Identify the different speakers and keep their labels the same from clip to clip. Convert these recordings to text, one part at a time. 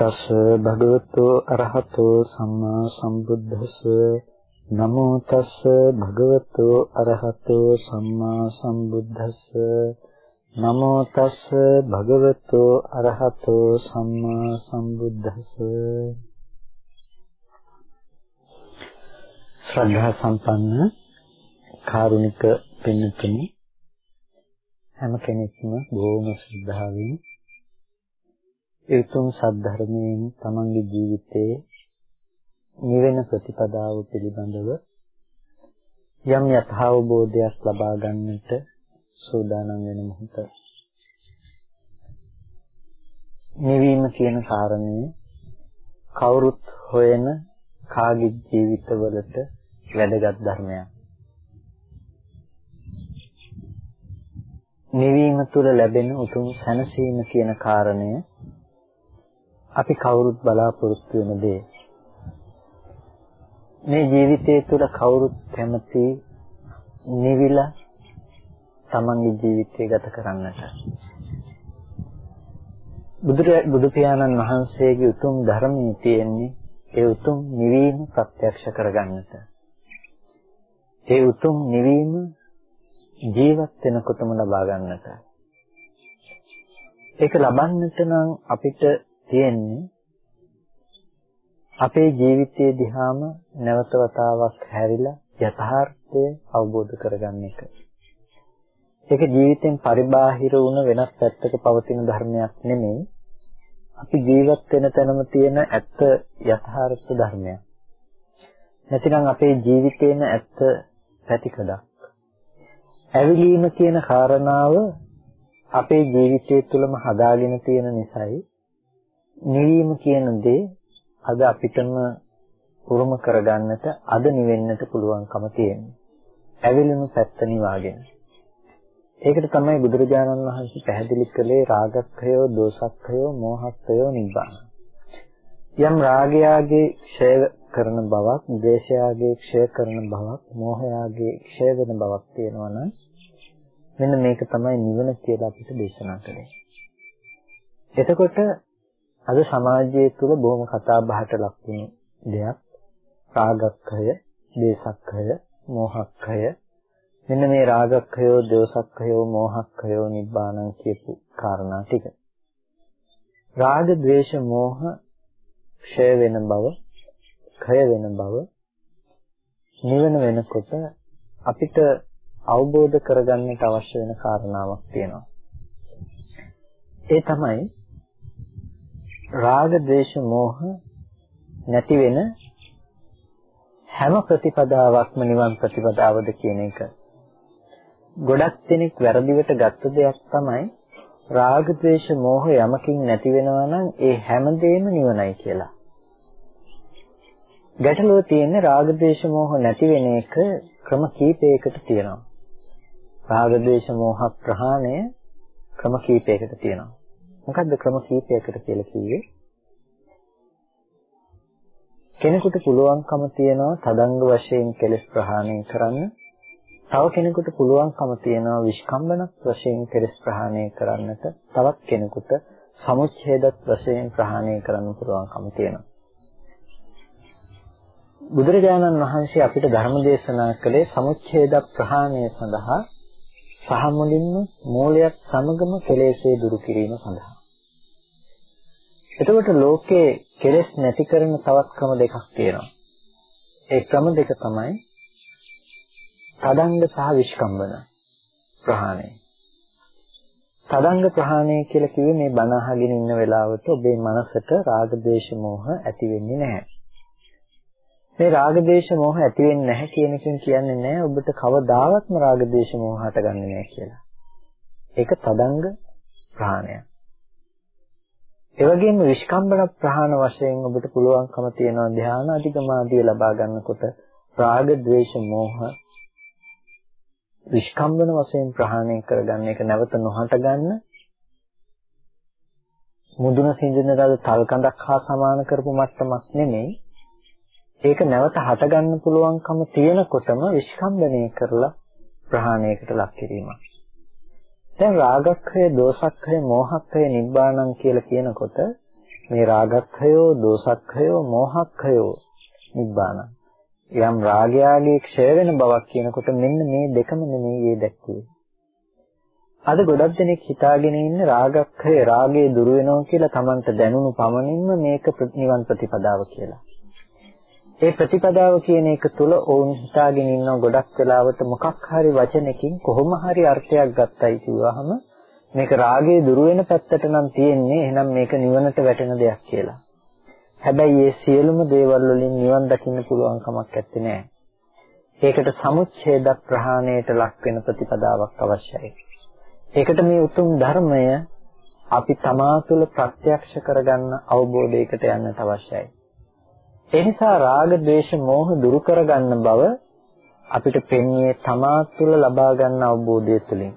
Speaker 1: තස් භගවතු අරහතෝ සම්මා සම්බුද්දස්ස. නමෝ තස් භගවතු අරහතෝ සම්මා සම්බුද්දස්ස. නමෝ තස් භගවතු අරහතෝ සම්මා සම්බුද්දස්ස. ශ්‍රද්ධා සම්පන්න කාරුණික පින්තුනි හැම කෙනෙක්ම බොහොම ශ්‍රද්ධාවෙන් ඒ උතුම් සද්ධර්මයෙන් තමන්ගේ ජීවිතයේ නිවෙන ප්‍රතිපදාව පිළිබඳව යම් යථාබෝධයක් ලබා ගන්නට සූදානම් වෙන මොහොත. නිවීම කියන කාරණය කවුරුත් හොයන කාගේ ජීවිතවලට වැදගත් ධර්මයක්. නිවීම තුළ ලැබෙන උතුම් සැනසීම කියන කාරණය අපි කවුරුත් බලාපොරොත්තු වෙන දේ. මේ ජීවිතය තුළ කවුරුත් කැමති නිවිලා තමන්ගේ ජීවිතය ගත කරන්නට. බුදු පියාණන් වහන්සේගේ උතුම් ධර්මයේ තියෙන්නේ ඒ උතුම් නිවීම ප්‍රත්‍යක්ෂ කරගන්නට. ඒ උතුම් නිවීම ජීවත් වෙනකොටම ලබා ගන්නට. ඒක ලබන්නට නම් අපිට තියෙන්නේ අපේ ජීවිතයේ දිහාම නැවත වතාවක් හැරිලා යථාර්ථය අවබෝධ කරගන්න එක. ඒක ජීවිතෙන් පරිබාහිර වුණ වෙනස් පැත්තක පවතින ධර්මයක් නෙමෙයි. අපි ජීවත් වෙන තැනම තියෙන ඇත්ත යථාර්ථ ධර්මයක්. නැතිනම් අපේ ජීවිතේන ඇත්ත පැතිකඩක්. ඇවිලීම කියන කාරණාව අපේ ජීවිතය තුළම හදාගෙන තියෙන නිසායි නිවීම කියන දේ අද අපිටම උරුම කරගන්නට අද නිවෙන්නට පුළුවන්කම තියෙනවා. ඇවිලුණු පැත්ත නිවාගෙන. ඒකට තමයි බුදුරජාණන් වහන්සේ පැහැදිලි කළේ රාගක්ඛයෝ, දෝසක්ඛයෝ, මෝහක්ඛයෝ නිබ්බාන. යම් රාගයාගේ ක්ෂය කරන බවක්, ද්වේෂයාගේ ක්ෂය කරන බවක්, මෝහයාගේ ක්ෂය වෙන බවක් තියෙනවා නම් මෙන්න මේක තමයි නිවන කියලා අපිට දේශනා කළේ. එතකොට අද සමාජය තුළ බොහොම කතා බහට ලක් වෙන දෙයක් රාගක්ඛය, දේසක්ඛය, මෝහක්ඛය. මෙන්න මේ රාගක්ඛයෝ, දෝසක්ඛයෝ, මෝහක්ඛයෝ නිබ්බාණං කියපු කාරණා ටික. රාග, ద్వේෂ, මෝහ ක්ෂය වෙන බව, ක්ෂය වෙන බව නිවන වෙනකොට අපිට අවබෝධ කරගන්නට අවශ්‍ය වෙන කාරණාවක් තියෙනවා. ඒ තමයි රාග, දේශ, මෝහ නැති වෙන හැම ප්‍රතිපදාවක්ම නිවන් ප්‍රතිපදාවද කියන එක. ගොඩක් දෙනෙක් වැරදිවට ගත්ත දෙයක් තමයි රාග, දේශ, මෝහ යමකින් නැති වෙනවා නම් ඒ හැමදේම නිවනයි කියලා. ගැටලුව තියෙන්නේ රාග, දේශ, මෝහ නැති වෙන එක ක්‍රම කීපයකට තියෙනවා. රාග, දේශ, මෝහ ප්‍රහාණය ක්‍රම කීපයකට තියෙනවා. මොකද්ද ක්‍රම කීපයකට කියලා කිව්වේ? කෙනෙකුට පුළුවන්කම තියනවා තදංග වශයෙන් කෙලස් ප්‍රහාණය කරන්න. තව කෙනෙකුට පුළුවන්කම තියනවා විස්කම්බනක් වශයෙන් කෙලස් ප්‍රහාණය කරන්නට. තවත් කෙනෙකුට සමුච්ඡේදත් වශයෙන් ප්‍රහාණය කරන්න පුළුවන්කම තියෙනවා. බුදුරජාණන් වහන්සේ අපිට ධර්ම දේශනා කළේ සමුච්ඡේද ප්‍රහාණය සඳහා සහ මුලින්ම මූලයක් සමගම කෙලෙස්ේ දුරු කිරීම සඳහා. එතකොට ලෝකේ කෙලෙස් නැති කරන තවත් ක්‍රම දෙකක් තියෙනවා. ඒ ක්‍රම දෙක තමයි තදංග සහ විස්කම්බන ප්‍රහාණය. තදංග ප්‍රහාණය කියලා කිව්වේ මේ බණ අහගෙන ඉන්න වෙලාවට ඔබේ මනසට රාග දේශ මොහ ඇති වෙන්නේ නැහැ. මේ රාග දේශ මොහ ඇති වෙන්නේ නැහැ කියන එකෙන් කියන්නේ නැහැ ඔබට කවදාවත්ම රාග දේශ මොහ හටගන්නේ නැහැ කියලා. ඒක තදංග ප්‍රහාණයක්. ඒ වගේම විස්කම්බන ප්‍රහාණ වශයෙන් ඔබට පුළුවන්කම තියෙනවා ධ්‍යාන අධිගමාදිය ලබා ගන්නකොට රාග, ద్వේෂ, මෝහ විස්කම්බන වශයෙන් ප්‍රහාණය කරගන්න එක නැවත නොහට ගන්න මුදුන සිඳින දල තල් කඳක් හා සමාන කරපු මට්ටමක් නෙමෙයි ඒක නැවත හට ගන්න පුළුවන්කම තියෙනකොටම විස්කම්බනය කරලා ප්‍රහාණයකට ලක් කිරීමක් දැන් රාගක්ඛය, දෝසක්ඛය, මෝහක්ඛය, නිබ්බාණං කියලා කියනකොට මේ රාගක්ඛයෝ, දෝසක්ඛයෝ, මෝහක්ඛයෝ නිබ්බාන. යම් රාගයාගේ ක්ෂය වෙන බවක් කියනකොට මෙන්න මේ දෙකම නෙමෙයි ඒ දැක්කේ. අද ගොඩක් දෙනෙක් හිතාගෙන ඉන්න රාගක්ඛය රාගේ දුරු වෙනවා කියලා Tamanට දැනුණු පමණින්ම මේක නිවන් ප්‍රතිපදාව කියලා. ඒ ප්‍රතිපදාව කියන එක තුල ඔවුන් හිතාගෙන ඉන්න ගොඩක් වෙලාවට මොකක් හරි වචනකින් කොහොම හරි අර්ථයක් ගත්තයි කිව්වහම මේක රාගයේ දුරු වෙන පැත්තට නම් තියෙන්නේ එහෙනම් මේක නිවනට වැටෙන දෙයක් කියලා. හැබැයි මේ සියලුම දේවල් වලින් නිවන් දකින්න පුළුවන් කමක් නැත්තේ නෑ. ඒකට සමුච්ඡේද ප්‍රහාණයට ලක් වෙන ප්‍රතිපදාවක් අවශ්‍යයි. ඒකට මේ උතුම් ධර්මය අපි තමා තුළ ප්‍රත්‍යක්ෂ කරගන්න අවබෝධයකට යන්නට අවශ්‍යයි. ඒ නිසා රාග, ద్వේෂ, මෝහ දුරු කරගන්න බව අපිට පෙන්වන්නේ තමා තුළ ලබා ගන්න අවබෝධය තුළින්.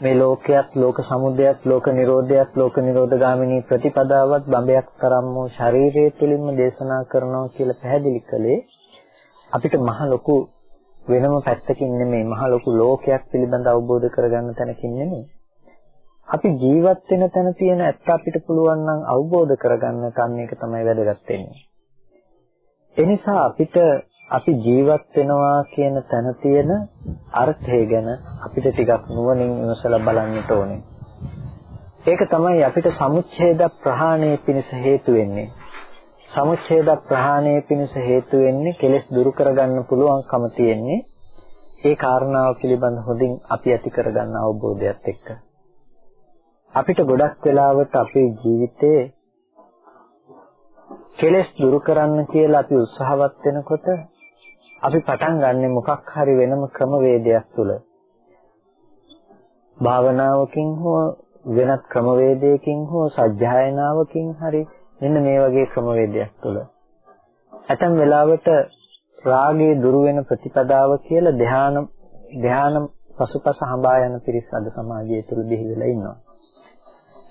Speaker 1: මේ ලෝකයක්, ලෝක සමුදයක්, ලෝක නිරෝධයක්, ලෝක නිරෝධගාමිනී ප්‍රතිපදාවත් බඹයක් තරම් වූ ශරීරයේ තුලින්ම දේශනා කරනවා කියලා පැහැදිලි කළේ අපිට මහ ලොකු වෙනම පැත්තකින් නෙමෙයි මහ ලොකු ලෝකයක් පිළිබඳ අවබෝධ කරගන්න තැනකින් නෙමෙයි. අපි ජීවත් වෙන තැන තියෙන ඇත්ත අපිට පුළුවන් නම් අවබෝධ කරගන්න කන්න එක තමයි වැදගත් වෙන්නේ. එනිසා අපිට අපි ජීවත් වෙනවා කියන තැන තියෙන අර්ථය ගැන අපිට ටිකක් නුවණින් විමසලා බලන්නට ඕනේ. ඒක තමයි අපිට සමුච්ඡේද ප්‍රහාණය පිණිස හේතු වෙන්නේ. සමුච්ඡේද ප්‍රහාණය පිණිස හේතු වෙන්නේ කෙලෙස් දුරු කරගන්න පුළුවන්කම තියෙන්නේ ඒ කාරණාව පිළිබඳ හොඳින් අපි ඇති කරගන්න අවබෝධයත් එක්ක. අපිට ගොඩක් වෙලාවට අපේ ජීවිතේ කෙලෙස් දුරු කරන්න කියලා අපි උත්සාහවත් වෙනකොට අපි පටන් ගන්නෙ මොකක් හරි වෙනම ක්‍රමවේදයක් තුල. භාවනාවකින් හෝ වෙනත් ක්‍රමවේදයකින් හෝ සජ්ජායනාවකින් හරි මෙන්න මේ වගේ ක්‍රමවේදයක් තුල. ඇතම් වෙලාවට රාගයේ දුරු වෙන ප්‍රතිපදාව කියලා ධ්‍යාන ධ්‍යාන පසුපස හඹා යන පිරිස් අද සමාජය තුල බිහි වෙලා ඉන්නවා.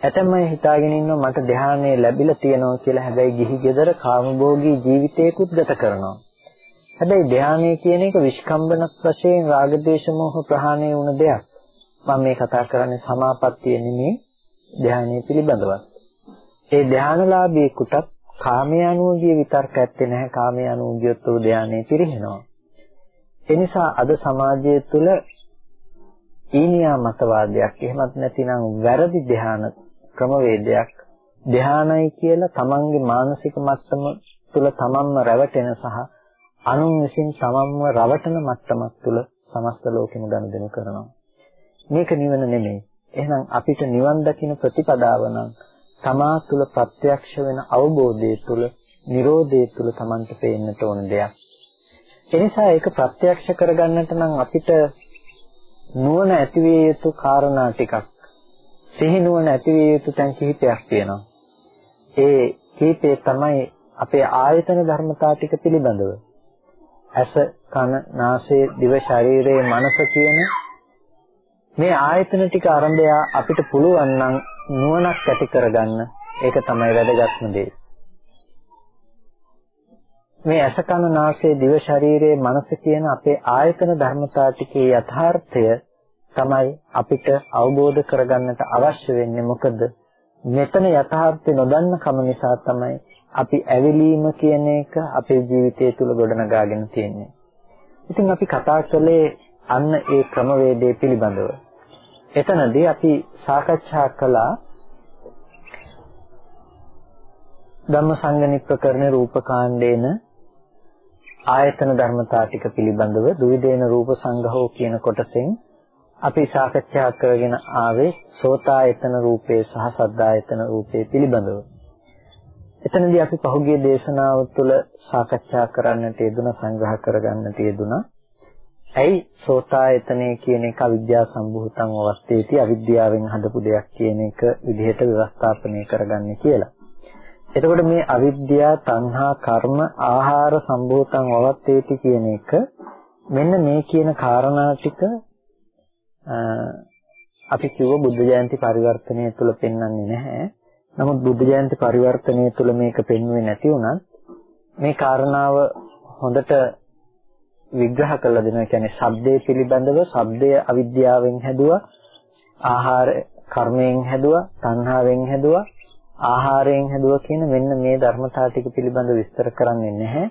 Speaker 1: ඇතැම් අය හිතාගෙන ඉන්නවා මට ධ්‍යානය ලැබිලා තියෙනවා කියලා හැබැයි ගිහි ගෙදර කාමභෝගී ජීවිතයකුත් ගත කරනවා. හැබැයි ධ්‍යානය කියන එක විස්කම්බන වශයෙන් රාගදේශ මොහ ප්‍රහාණය වුණ දෙයක්. මම මේ කතා කරන්නේ සමාපත්තිය නෙමෙයි ධ්‍යානය පිළිබඳව. ඒ ධානලාභීෙකුටත් කාමයේ අනුගිය විතර්ක ඇත්තේ නැහැ කාමයේ අනුගියොත් උ ධානයේ පිරිහෙනවා. ඒ නිසා අද සමාජය තුළ ඊනියා මතවාදයක් එහෙමත් නැතිනම් වැරදි ධාන ක්‍රමවේදයක් ධානයි කියලා තමන්ගේ මානසික මට්ටම තුළ තමන්ම රැවටෙන සහ අනුන් විසින් තමන්ව රවටන මට්ටමක් තුළ සමස්ත ලෝකෙම ගනුදෙනු කරනවා. මේක නිවන නෙමෙයි. එහෙනම් අපිට නිවන් දකින්න ප්‍රතිපදාව නම් තමා තුළ ප්‍රත්‍යක්ෂ වෙන අවබෝධය තුළ Nirodhe තුළ Tamanට පේන්නට ඕන දෙයක්. එනිසා ඒක ප්‍රත්‍යක්ෂ කරගන්නට නම් අපිට නුවණ ඇතිවිය යුතු කාරණා ටිකක් සිහි නුවණ ඇතිවිය යුතු තැන් කිහිපයක් තියෙනවා. ඒ කීපේ තමයි අපේ ආයතන ධර්මතා ටික පිළිබඳව. ඇස, කන, නාසය, දිව, ශරීරය, මනස කියන මේ ආයතන ටික ආරම්භය අපිට පුළුවන් නම් නුවණක් ඇති කරගන්න ඒක තමයි වැදගත්ම දේ. මේ ඇස කන නාසය දිව ශරීරයේ මනස කියන අපේ ආයතන ධර්මතා ටිකේ යථාර්ථය තමයි අපිට අවබෝධ කරගන්නට අවශ්‍ය වෙන්නේ මොකද මෙතන යථාර්ථය නොදන්න කම නිසා තමයි අපි ඇවිලීම කියන එක අපේ ජීවිතය තුළ ගොඩනගාගෙන තියෙන්නේ. ඉතින් අපි කතා කළේ අන්න ඒ ක්‍රමවේදය පිළිබඳව. එතනදී අපි සාකච්ඡා කළා ධම්මසංගනිප්පකරණ රූපකාණ්ඩේන ආයතන ධර්මතා ටික පිළිබඳව දුවිදේන රූප සංඝහෝ කියන කොටසෙන් අපි සාකච්ඡා කරගෙන ආවේ සෝතායතන රූපේ සහ සද්දායතන රූපේ පිළිබඳව. එතනදී අපි පහුගිය දේශනාව තුළ සාකච්ඡා කරන්නට යෙදුන සංග්‍රහ කරගන්නට යෙදුනා ඇයි සෝතායතනය කියන එක අවිද්‍යා සම්භූතං අවස්ථේති අවිද්‍යාවෙන් හදපු දෙයක් කියන එක විදිහට ව්‍යවස්ථාපනය කරගන්නේ කියලා. එතකොට මේ අවිද්‍යා, තණ්හා, කර්ම, ආහාර සම්භූතං අවස්ථේති කියන එක මෙන්න මේ කියන කාරණා ටික අපි කිව්ව බුද්ධ ජයන්ති පරිවර්තනය තුළ පෙන්වන්නේ නැහැ. නමුත් බුද්ධ ජයන්ති පරිවර්තනය තුළ මේක පෙන්වෙන්නේ නැති වුණත් මේ කාරණාව හොඳට විග්‍රහ කරලා දෙනවා. කියන්නේ ශබ්දයේ පිළිබඳව ශබ්දය අවිද්‍යාවෙන් හැදුවා. ආහාර කර්මයෙන් හැදුවා, තණ්හාවෙන් හැදුවා, ආහාරයෙන් හැදුවා කියන මෙන්න මේ ධර්මතාව ටික පිළිබඳව විස්තර කරන්නේ නැහැ.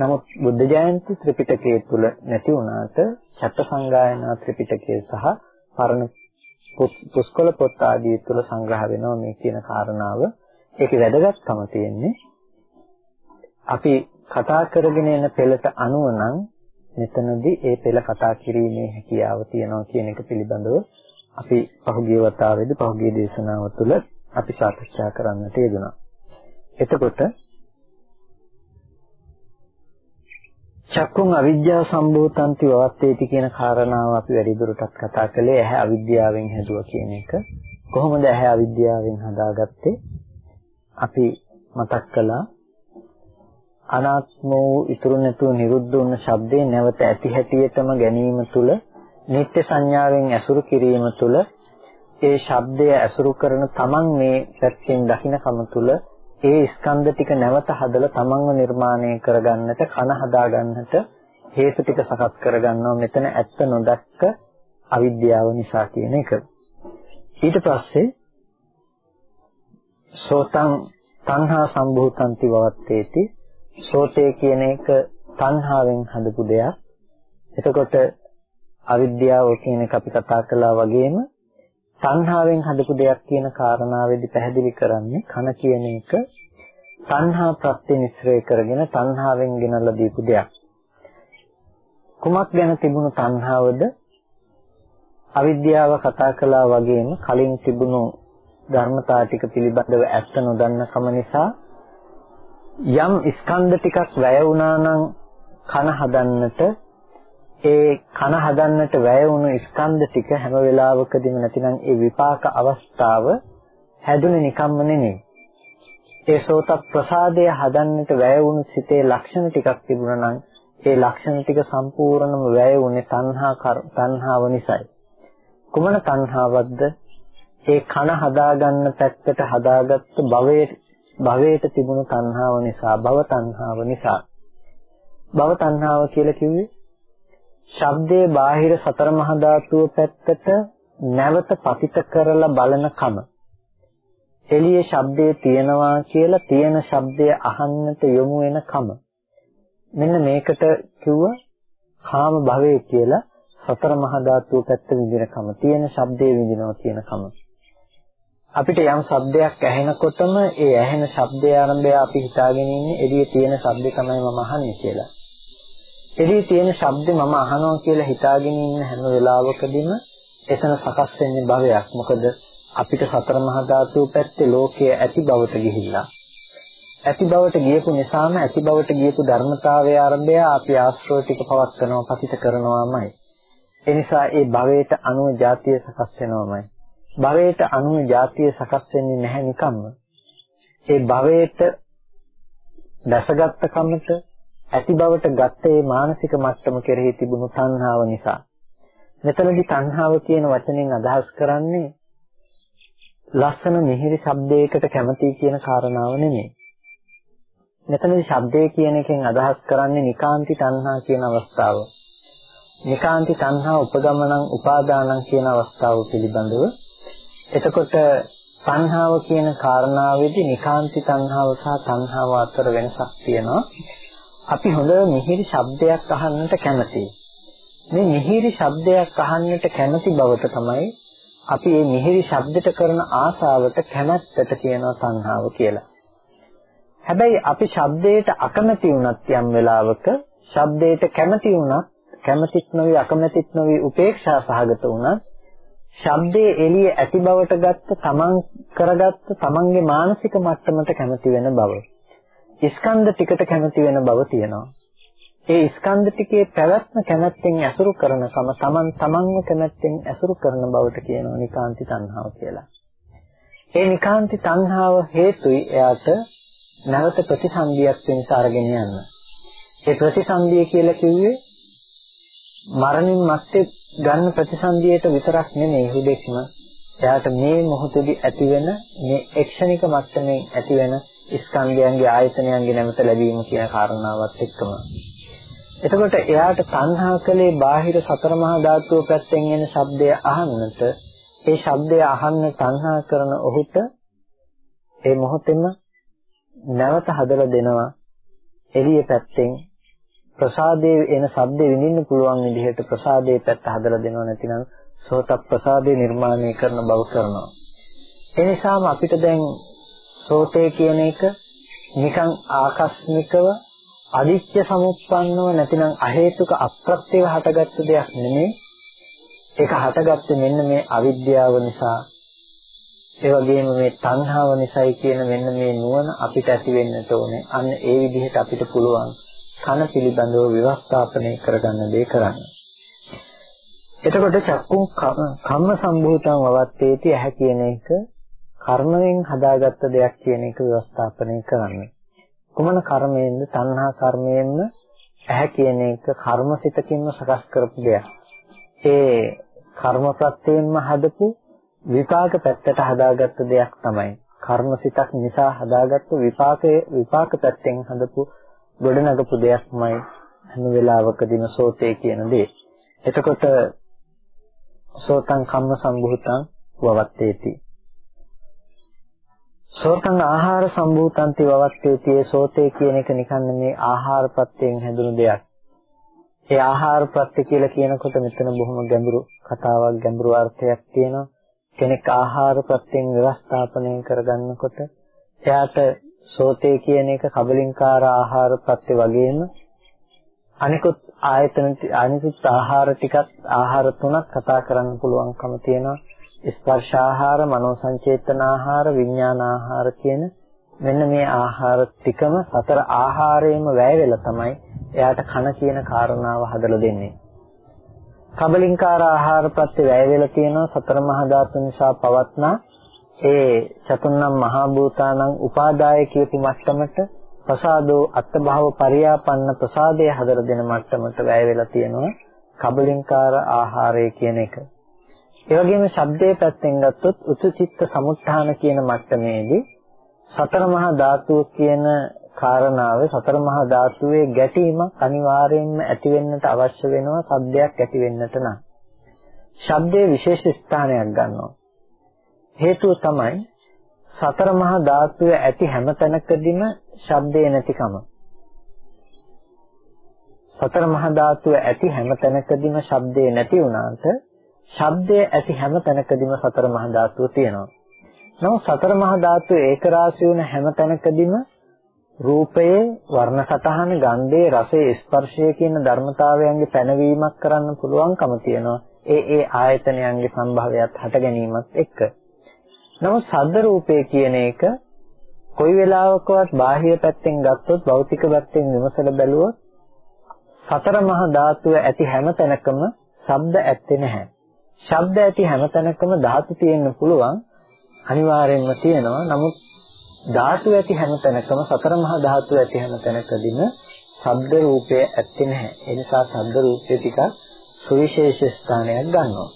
Speaker 1: නමුත් බුද්ධ ජයන්ති ත්‍රිපිටකයේ තුල නැති වුණාට චත්ත සංගායනා ත්‍රිපිටකයේ සහ පරණ පුස්කොළ පොත් ආදී තුල සංග්‍රහ වෙනවා මේ කියන කාරණාව. ඒකේ වැදගත්කම තියෙන්නේ අපි කතා කරගෙන එන පෙළට අනුව නම් මෙතනදී ඒ පෙළ කතා කිරීමේ හැකියාව තියෙනවා කියන එක පිළිබඳව අපි පහුගිය වතාවේදී පහුගිය දේශනාව තුළ අපි සාකච්ඡා කරන්නට යෙදුණා. එතකොට චක්කුන් අවිද්‍යාව සම්භූතන්ති වවත්තේති කියන කාරණාව අපි වැඩිදුරටත් කතා කළේ ඇහැ අවිද්‍යාවෙන් හැදුවා කියන එක. කොහොමද ඇහැ අවිද්‍යාවෙන් හදාගත්තේ? අපි මතක් කළා අනාත්ම වූ ඉතුරු නැතුව නිරුද්ධ වුණ ශබ්දේ නැවත ඇති හැටියටම ගැනීම තුළ නිත්‍ය සංඥාවෙන් ඇසුරු කිරීම තුළ ඒ ශබ්දය ඇසුරු කරන තමන් මේ පැත්තෙන් දකින්නකම තුළ ඒ ස්කන්ධ ටික නැවත හදලා තමන්ව නිර්මාණය කරගන්නට කන හදාගන්නට හේතු ටික සකස් කරගන්නවා මෙතන ඇත්ත නොදක්ක අවිද්‍යාව නිසා කියන එක. ඊට පස්සේ සෝතං තණ්හා සම්භූතන්ති වවත්තේති සෝතේ කියන එක තණ්හාවෙන් හදපු දෙයක්. එතකොට අවිද්‍යාව කියන එක අපි කතා කළා වගේම තණ්හාවෙන් හදපු දෙයක් කියන කාරණාවෙදි පැහැදිලි කරන්නේ කන කියන එක තණ්හා ප්‍රත්‍ය මිශ්‍රය කරගෙන තණ්හාවෙන් ගෙනල්ලා දීපු දෙයක්. කුමක් ගැන තිබුණු තණ්හාවද? අවිද්‍යාව කතා කළා වගේම කලින් තිබුණු ධර්මතා ටික පිළිබඳව ඇත්ත නොදන්න කම නිසා යම් ස්කන්ධ ටිකක් වැය වුණා නම් කන හදන්නට ඒ කන හදන්නට වැය වුණු ස්කන්ධ ටික හැම වෙලාවකදීම නැතිනම් ඒ විපාක අවස්ථාව හැදුනේ නිකම්ම නෙමෙයි. ඒ සෝත ප්‍රසාදය හදන්නට වැය වුණු සිතේ ලක්ෂණ ටිකක් තිබුණා නම් ඒ ලක්ෂණ ටික සම්පූර්ණම වැය වුණේ තණ්හා තණ්හාව නිසායි. කුමන තණ්හාවක්ද? ඒ කන හදාගන්න පැත්තට හදාගත්ත භවයේ භවයට තිබුණු තණ්හාව නිසා භව තණ්හාව නිසා භව තණ්හාව කියලා කිව්වේ ශබ්දයේ බාහිර සතර මහා ධාතුව පැත්තට නැවත පතිත කරලා බලන කම. එළියේ ශබ්දයේ තියෙනවා කියලා තියෙන ශබ්දය අහන්නට යොමු වෙන කම. මෙන්න මේකට කිව්ව කාම භවය කියලා සතර මහා ධාතුව පැත්ත විඳින කම. තියෙන ශබ්දයේ විඳිනවා කියන කම. අපිට යම් ශබ්දයක් ඇහෙනකොටම ඒ ඇහෙන ශබ්දයේ ආරම්භය අපි හිතාගෙන ඉන්නේ එළියේ තියෙන ශබ්දේ තමයි මම අහන්නේ කියලා. එළියේ තියෙන ශබ්දේ මම අහනවා කියලා හිතාගෙන ඉන්න හැම වෙලාවකදීම එතන සකස් වෙන්නේ භවයක්. මොකද අපිට සතර මහා ධාතු පැත්තේ ලෝකයේ ඇති බවට ගිහිල්ලා. ඇති බවට ගියපු නිසාම ඇති බවට ගියපු ධර්මතාවයේ ආරම්භය අපි ආශ්‍රව ටික පවත්නවා පතිත කරනවාමයි. ඒ නිසා ඒ භවයට අනුව જાතිය සකස් වෙනවාමයි. භවයට අනුව જાතිය සකස් වෙන්නේ නැහැ නිකම්ම. ඒ භවයට දැසගත් කමට ඇති බවට ගත්ත ඒ මානසික මට්ටම කෙරෙහි තිබුණු තණ්හාව නිසා මෙතනදී තණ්හාව කියන වචනෙන් අදහස් කරන්නේ ලස්සන මිහිරි ශබ්දයකට කැමති කියන කාරණාව නෙමෙයි. මෙතනදී ශබ්දය කියන එකෙන් අදහස් කරන්නේ නිකාන්ති තණ්හා කියන අවස්ථාව. නිකාන්ති තණ්හා උපගමනං උපාදානං කියන අවස්ථාව පිළිබඳව එතකොට තණ්හාව කියන කාරණාවේදී නිකාන්ති තණ්හාව සහ තණ්හාව අතර වෙනසක් තියෙනවා. අපි හොඳ මිහිරි ශබ්දයක් අහන්නට කැමතියි. මේ මිහිරි ශබ්දයක් අහන්නට කැමති බවට තමයි අපි මේ මිහිරි ශබ්දයට කරන ආසාවට කැමැත්තට කියනවා තණ්හාව කියලා. හැබැයි අපි ශබ්දයට අකමැති වුණත් යම් වෙලාවක ශබ්දයට කැමති වුණත් කැමතිත් නොවි අකමැතිත් නොවි උපේක්ෂා සහගත වුණත් ශබ්දයේ එළිය ඇති බවට ගත්ත තමන් කරගත්ත තමන්ගේ මානසික මට්ටමට කැමති වෙන බව. ස්කන්ධ ටිකට කැමති වෙන බව තියෙනවා. ඒ ස්කන්ධ ටිකේ පැවැත්ම කැමැත්තෙන් ඇසුරු කරනකම තමන් තමන්ව කැමැත්තෙන් ඇසුරු කරන බවට කියනවා නිකාන්ති තණ්හාව කියලා. ඒ නිකාන්ති තණ්හාව හේතුයි එයාට නැවත ප්‍රතිසන්දියක් වෙනස අරගෙන යන්න. ඒ ප්‍රතිසන්දිය කියලා කිව්වේ මරණින් මත්තේ ගන්න ප්‍රතිසන්දියට විතරක් නෙමෙයි හුදෙක්ම එයාට මේ මොහොතේදී ඇතිවෙන මේ එක්ෂණික මට්ටමින් ඇතිවෙන ස්කන්ධයන්ගේ ආයතනයන්ගේ නැමත ලැබීම කියන කාරණාවත් එක්කම. එතකොට එයාට තණ්හා කලේ බාහිර සතර මහා ධාතුව පැත්තෙන් එන ශබ්දය අහන්නට ඒ ශබ්දය අහන්න තණ්හා කරන ඔහුට ඒ මොහොතේම නැවත හදලා දෙනවා. එළිය පැත්තෙන් ප්‍රසාදයේ එන ශබ්දේ විඳින්න පුළුවන් විදිහට ප්‍රසාදයේ පැත්ත හදලා දෙනව නැතිනම් සෝත ප්‍රසාදේ නිර්මාණය කරන බව කරනවා. ඒ නිසාම අපිට දැන් සෝතේ කියන එක නිකන් ආකස්මිකව අදිච්ච සමුප්පන්නව නැතිනම් අහේතුක අප්‍රත්‍යව හටගත්තු දෙයක් නෙමෙයි ඒක හටගත්තේ මෙන්න මේ අවිද්‍යාව නිසා ඒ වගේම මේ තණ්හාව නිසායි කියන මෙන්න මේ නුවණ අපිට ඇති වෙන්නට ඕනේ. අන්න ඒ විදිහට අපිට පුළුවන් කන පිළිබඳව ව්‍යවස්ථාපනය කරගන්න දේ කරන්න. එතකොට චක්කුම් කම්ම සම්භූතං වවත්තේති ඇහැ කියන එක කර්මයෙන් හදාගත්ත දෙයක් කියන එක ව්‍යවස්ථාපනය කරන්න. කුමන කර්මයෙන්ද? තණ්හා කර්මයෙන්ද ඇහැ කියන එක කර්මසිතකින්ම සකස් කරපු දෙයක්. ඒ කර්ම ප්‍රත්‍යයෙන්ම හදපු විපාක පැත්තට හදාගත්ත දෙයක් තමයි. කර්මසිතක් නිසා හදාගත්තු විපාකයේ විපාක පැත්තෙන් හදපු ගොඩනගපු දෙයක්මයි හැම වෙලාවකදීම සෝතේ කියන දේ. එතකොට සෝතං කම්ම සම්භූතං වවත්තේති. සෝතං ආහාර සම්භූතන්ති වවත්තේති. සෝතේ කියන එක නිකන් මේ ආහාර ප්‍රත්‍යයෙන් හැදුණු දෙයක්. ඒ ආහාර ප්‍රත්‍ය කියලා කියනකොට මෙතන බොහොම ගැඹුරු කතාවක් ගැඹුරු අර්ථයක් තියෙනවා. කෙනෙක් ආහාර ප්‍රත්‍යයෙන් ව්‍යවස්ථාපනය කරගන්නකොට එයාට සෝතේ කියන එක කබලින්කාර ආහාර ප්‍රත්‍ය වගේම අනිකුත් ආයතන අනිකුත් ආහාර ටිකක් ආහාර තුනක් කතා කරන්න පුළුවන්කම තියෙනවා ස්පර්ශ ආහාර මනෝ සංචේතන ආහාර විඥාන ආහාර කියන මෙන්න මේ ආහාර ටිකම සතර ආහාරයෙන්ම වැය වෙලා තමයි එයාට කන කියන කාරණාව හදලා දෙන්නේ. කබලින්කාර ආහාර ප්‍රත්‍ය වැය වෙලා තියෙනවා. සතර මහා ධාතු නිසා පවත්නා ඒ චතුන්නම් මහා භූතානං උපාදාය කියපු මට්ටමට ප්‍රසාදෝ අත්භව පරියාපන්න ප්‍රසාදය හදලා දෙන මට්ටමට වැය වෙලා තියෙනවා. කබලින්කාර ආහාරය කියන එක. ඒ වගේම ශබ්දයේ පැත්තෙන් ගත්තොත් උතුචිත්ත සමුත්ථාන කියන මට්ටමේදී සතර මහා ධාතුව කියන කාරණාව සතර මහා ධාතුවේ ගැටීමක් අනිවාර්යයෙන්ම ඇති වෙන්නට අවශ්‍ය වෙනවා සද්දයක් ඇති වෙන්නට නම්. ශබ්දයේ විශේෂ ස්ථානයක් ගන්නවා. හේතුව තමයි සතර මහා ධාතුවේ ඇති හැම තැනකදීම ශබ්දේ නැතිකම. සතර මහා ධාතුවේ ඇති හැම තැනකදීම ශබ්දේ නැති වුණාට ශබ්දයේ ඇති හැම තැනකදීම සතර මහා ධාතුව තියෙනවා. නමුත් සතර මහා ධාතුව ඒක රාශි වුණ හැම තැනකදීම රූපයේ වර්ණ සතහන, ගන්ධයේ, රසයේ, ස්පර්ශයේ කියන ධර්මතාවයන්ගේ පැනවීමක් කරන්න පුළුවන්කම තියෙනවා. ඒ ඒ ආයතනයන්ගේ සම්භාවයත් හට ගැනීමත් එක්ක. නමුත් සද්ද රූපය කියන එක කොයි වෙලාවකවත් බාහිර පැත්තෙන් ගත්තොත් භෞතික පැත්තෙන් විමසලා බැලුවොත් සතර මහා ධාතුව ඇති හැම තැනකම ශබ්ද ඇත්තේ නැහැ. ශබ්ද ඇති හැම තැනකම ධාතු තියෙන්න පුළුවන් අනිවාර්යෙන්ම තියෙනවා. නමුත් ධාතු ඇති හැම තැනකම සතර මහා ධාතු ඇති හැම තැනකදීම ශබ්ද රූපය ඇත්තේ නැහැ. ඒ නිසා ශබ්ද රූපය ටිකක් සුවිශේෂ ස්ථානයක් ගන්නවා.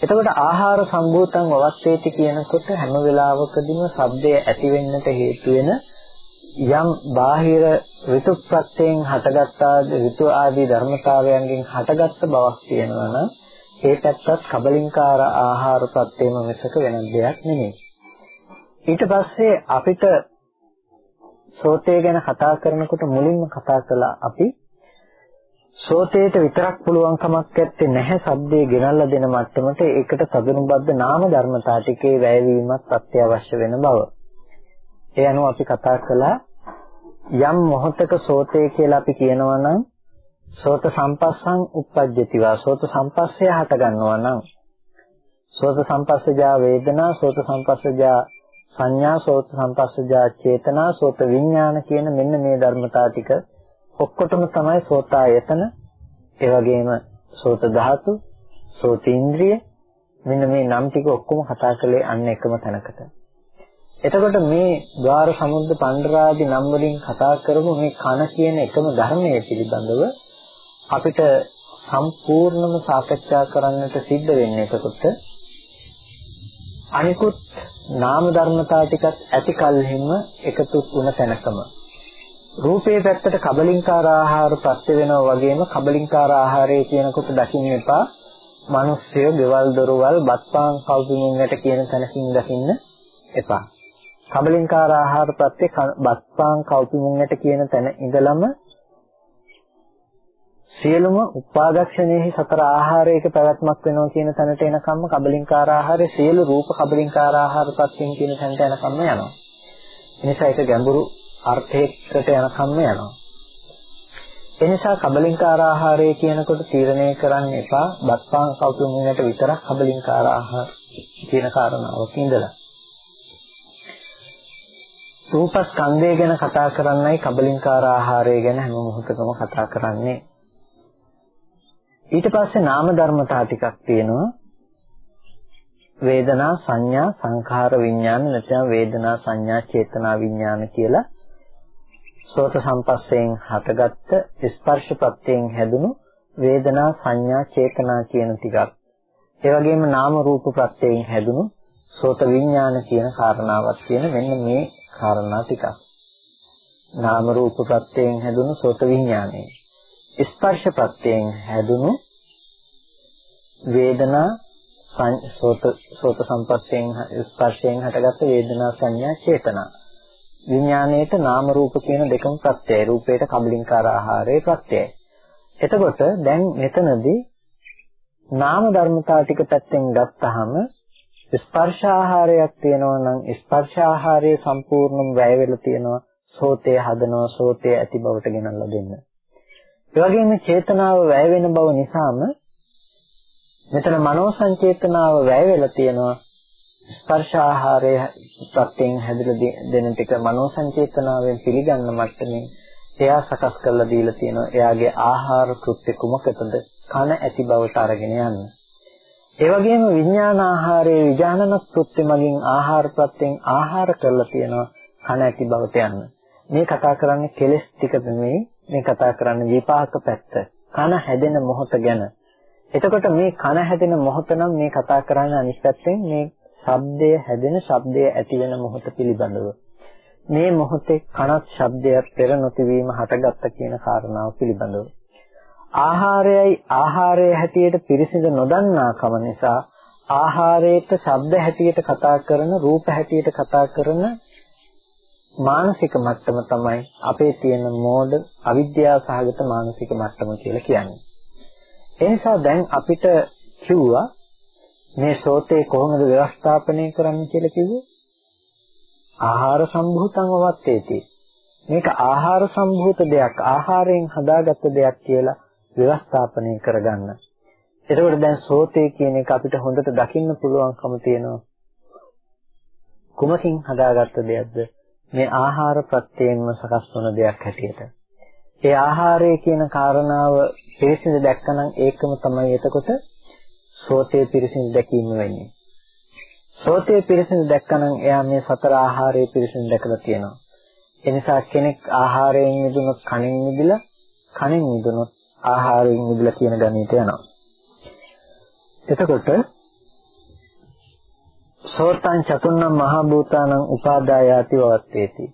Speaker 1: එතකොට ආහාර සම්භූතං වවත්තේති කියනකොට හැම වෙලාවකදීම ශබ්දය ඇති වෙන්නට හේතු වෙන යම් බාහිර ඍතු ප්‍රත්‍යයෙන් හටගත්තා ඍතු ආදී ධර්මතාවයන්ගෙන් හටගත්ත බවක් තියෙනවා නම් ඒ පැත්තත් කබලින්කාර ආහාර ප්‍රත්‍යයම මිසක වෙන දෙයක් නෙමෙයි. ඊට පස්සේ අපිට සෝතේ ගැන කතා කරනකොට මුලින්ම කතා කළා අපි සෝතේට විතරක් පුළුවන් කමක් නැත්තේ නැහැ සද්දේ ගෙනල්ලා දෙන මට්ටමට ඒකට තදුනුබද්ධ නාම ධර්මතා ටිකේ වැයවීමක් අත්‍යවශ්‍ය වෙන බව. ඒ අනුව අපි කතා කළා යම් මොහතක සෝතේ කියලා අපි කියනවා නම් සෝත සම්පස්සං uppajjatiවා සෝත සම්පස්සය හට ගන්නවා නම් සෝත සම්පස්සජා වේදනා සෝත සම්පස්සජා සංඥා සෝත සම්පස්සජා චේතනා සෝත විඥාන කියන මෙන්න මේ ධර්මතා ටික ඔක්කොටම තමයි සෝතායතන ඒ වගේම සෝත ධාතු සෝත ඉන්ද්‍රිය මෙන්න මේ නම් ටික ඔක්කොම කතා කළේ අන්න එකම තැනකට. එතකොට මේ ద్వාර සමුද්ද පණ්ඩරාදී නම් වලින් කතා කරමු මේ කන කියන එකම ධර්මයේ පිළිබඳව අපිට සම්පූර්ණම සාකච්ඡා කරන්නට සිද්ධ වෙන්නේ එතකොට අනිකුත් නාම ධර්මතා ටිකත් ඇති කල්හිම එකතු වුණ තැනකම රූපේ පැත්තට කබලින්කාර ආහාර ප්‍රත්‍ය වෙනවා වගේම කබලින්කාර ආහාරය කියනකොට දකින්න එපා මිනිස්සු ගෙවල් දොරවල් බත්පාන් කවුරුන්ට කියන තැනකින් දකින්න එපා. කබලින්කාර ආහාර ප්‍රත්‍ය බත්පාන් කවුරුන්ට කියන තැන ඉඳලම සියලුම උපාදක්ෂණයෙහි සතර ආහාරයක පැවැත්මක් වෙනවා කියන තැනට එනකම්ම කබලින්කාර ආහාරයේ සියලු රූප කබලින්කාර ආහාර ප්‍රත්‍යයෙන් කියන තැනට එනකම්ම යනවා. එනිසා ඒක ගැඹුරු අර්ථයකට යනකම්ම යනවා. එනිසා කබලින්කාර ආහාරය කියනකොට තීරණය කරන්න එපා බත්පාන් කවුතුන්කට විතරක් කබලින්කාර ආහාර කියන කාරණාවක ඉඳලා. රූපස්කන්ධය ගැන කතා කරන්නයි කබලින්කාර ආහාරය ගැන හැම මොහොතකම කතා කරන්නේ. ඊට පස්සේ නාම ධර්මතා ටිකක් තියෙනවා. වේදනා සංඥා සංඛාර විඥාන නැත්නම් වේදනා සංඥා චේතනා විඥාන කියලා සෝත සම්පස්සයෙන් හටගත්ත ස්පර්ශ ප්‍රත්‍යයෙන් හැදුණු වේදනා සංඥා චේතනා කියන ටිකක්. ඒ වගේම නාම රූප ප්‍රත්‍යයෙන් හැදුණු සෝත විඥාන කියන කාරණාවක් කියන මෙන්න මේ කාරණා ටිකක්. නාම රූප ප්‍රත්‍යයෙන් හැදුණු සෝත විඥානය. ස්පර්ශ ප්‍රත්‍යයෙන් හැදුණු වේදනා සෝත සෝත සම්පස්යෙන් ස්පර්ශයෙන් හටගත්ත වේදනා සංඥා චේතනා. විඥාණයට නාම රූප කියන දෙකම ප්‍රත්‍යයයි. රූපයට කබලින්කාර ආහාරයේ ප්‍රත්‍යයයි. එතකොට දැන් මෙතනදී නාම ධර්මතා ටික පැත්තෙන් ගත්තාම ස්පර්ශ ආහාරයක් තියෙනවා නම් ස්පර්ශ ආහාරයේ සම්පූර්ණම වැය වෙලා තියෙනවා. සෝතේ හදනවා සෝතේ ඇති බවට ගෙනල්ලා දෙන්න. ඒ වගේම චේතනාව වැය වෙන බව නිසාම මෙතන මනෝ සංචේතනාව වැය වෙලා තියෙනවා. ස්පර්ශ ආහාරය ප්‍රත්‍යයෙන් හැදිලා දෙන ටික මනෝ සංචේතනාවෙන් පිළිගන්න මට්ටමේ එයා සකස් කරලා දීලා තියෙනවා. එයාගේ ආහාර කෘත්‍ය කුමකටද? කන ඇති බවට අරගෙන යන්න. ඒ වගේම විඥාන ආහාරයේ විඥානන කෘත්‍ය මගින් ආහාර ප්‍රත්‍යයෙන් ආහාර කරලා තියෙනවා. කන ඇති බවට යන්න. මේ කතා කරන්නේ කෙලස් ටික නෙමෙයි. මේ කතා කරන්නේ විපාක පැත්ත. කන හැදෙන මොහොත ගැන එතකොට මේ කන හැදෙන මොහොත නම් මේ කතා කරන්නේ අනිත් පැත්තෙන් මේ ශබ්දය හැදෙන ශබ්දය ඇති වෙන මොහොත පිළිබඳව. මේ මොහොතේ කනත් ශබ්දය පෙර නොතිවීම හටගත්ත කියන කාරණාව පිළිබඳව. ආහාරයයි ආහාරයේ හැටියට පිරිසිඳ නොදන්නාකම නිසා ආහාරයට ශබ්ද හැටියට කතා කරන රූප හැටියට කතා කරන මානසික මට්ටම තමයි අපේ තියෙන මෝඩ අවිද්‍යාව සහගත මානසික මට්ටම කියලා කියන්නේ. ඒ නිසා දැන් අපිට කිව්වා මේ සෝතේ කොහොමද ව්‍යවස්ථාපනය කරන්න කියලා කිව්වේ? ආහාර සම්භූතං වත්තේති. මේක ආහාර සම්භූත දෙයක් ආහාරයෙන් හදාගත්ත දෙයක් කියලා ව්‍යවස්ථාපනය කරගන්න. එතකොට දැන් සෝතේ කියන එක අපිට හොඳට දකින්න පුළුවන්කම තියෙනවා. කුමකින් හදාගත්ත දෙයක්ද? මේ ආහාර ප්‍රත්‍යයෙන්ම සකස් වන දෙයක් හැටියට. ඒ ආහාරය කියන කාරණාව පිරිසිදු දැක්කනම් ඒකම තමයි එතකොට සෝතේ පිරිසිදු දැකීම වෙන්නේ. සෝතේ පිරිසිදු දැක්කනම් එයා මේ සතර ආහාරයේ පිරිසිදු දැකලා තියෙනවා. ඒ නිසා කෙනෙක් ආහාරයෙන් මිදුනොත් කණෙන් මිදලා කණෙන් මිදුනොත් ආහාරයෙන් මිදලා කියන ගණිතය යනවා. එතකොට සෝතං චතුන්නම් මහ භූතානං උපාදායාති වවත්තේති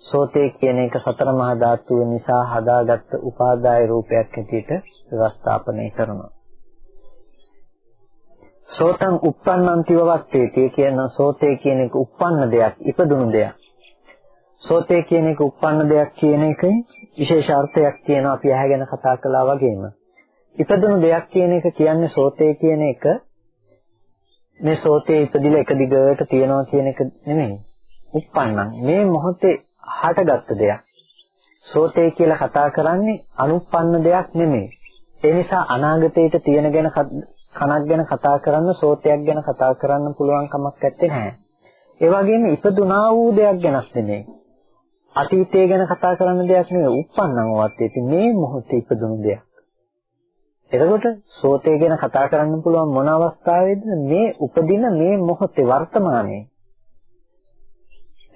Speaker 1: සෝතේ කියන එක සතර මහා ධාතුව නිසා හදාගත්ත උපාදාය රූපයක් හැටියට ව්‍යවස්ථාපනය කරනවා. සෝතං uppannanti vavatteti කියන සෝතේ කියන එක uppන්න දෙයක්, ඉපදුණු දෙයක්. සෝතේ කියන එක uppන්න දෙයක් කියන එකේ විශේෂ අර්ථයක් තියෙනවා අපි ඇහැගෙන කතා කළා වගේම. ඉපදුණු දෙයක් කියන එක කියන්නේ සෝතේ කියන එක මේ සෝතේ ඉපදිලා එක දිගට තියනවා කියන එක නෙමෙයි. uppannam මේ මොහොතේ හටගත්ත දෙයක්. සෝතේ කියලා කතා කරන්නේ අනුප්පන්න දෙයක් නෙමෙයි. ඒ නිසා අනාගතයට තියෙන ගැන කනක් ගැන කතා කරන්න සෝතයක් ගැන කතා කරන්න පුළුවන් කමක් නැත්තේ නෑ. ඒ වගේම ඉපදුනා වූ දෙයක් ගැනත් නෙමෙයි. අතීතය ගැන කතා කරන්න දෙයක් නෙමෙයි. උප්පන්නම වත්තේ මේ මොහොතේ ඉපදුණු දෙයක්. එතකොට සෝතේ ගැන කතා කරන්න පුළුවන් මොන අවස්ථාවේද මේ උපදින මේ මොහොතේ වර්තමානයේ.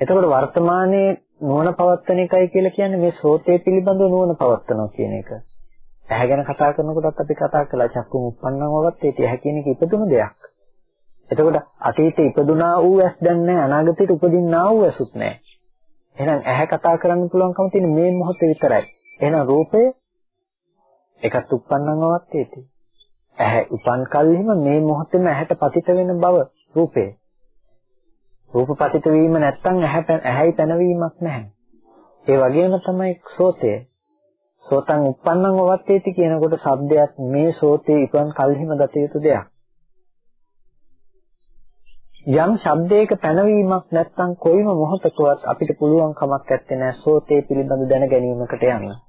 Speaker 1: එතකොට වර්තමානයේ නුවණ පවත්තන එකයි කියලා කියන්නේ මේ සෝතේ පිළිබඳව නුවණ පවත්තනවා කියන එක. ඇහැ ගැන කතා කරනකොටත් අපි කතා කළා චක්කුම් උප්පන්නවවත් ඒක ඇහැ කියන එක ඉපදුණු දෙයක්. එතකොට අතීතේ ඉපදුනා වූ ඇස් දැන් නැහැ අනාගතයට උපදින්නා වූ ඇසුත් නැහැ. එහෙනම් ඇහැ කතා කරන්න පුළුවන්කම තියෙන මේ මොහොතේ විතරයි. එහෙනම් රූපය එකත් උප්පන්නවවත් ඒටි. ඇහැ උපන් කල්හිම මේ මොහොතේම ඇහැට පතිත වෙන බව රූපේ. රූප පතිත වීම නැත්තම් ඇහැ ඇහැයි පැනවීමක් නැහැ. ඒ වගේම තමයි සෝතය. සෝතං uppannං වවත්තේති කියනකොට ශබ්දයක් මේ සෝතේ ඉපන් කල්හිම ගත යුතු දෙයක්. යම් ශබ්දයක පැනවීමක් නැත්නම් කොයිම මොහොතකවත් අපිට පුළුවන් කමක් නැත්තේ නෑ සෝතේ පිළිබඳ දැන ගැනීමකට යන්න.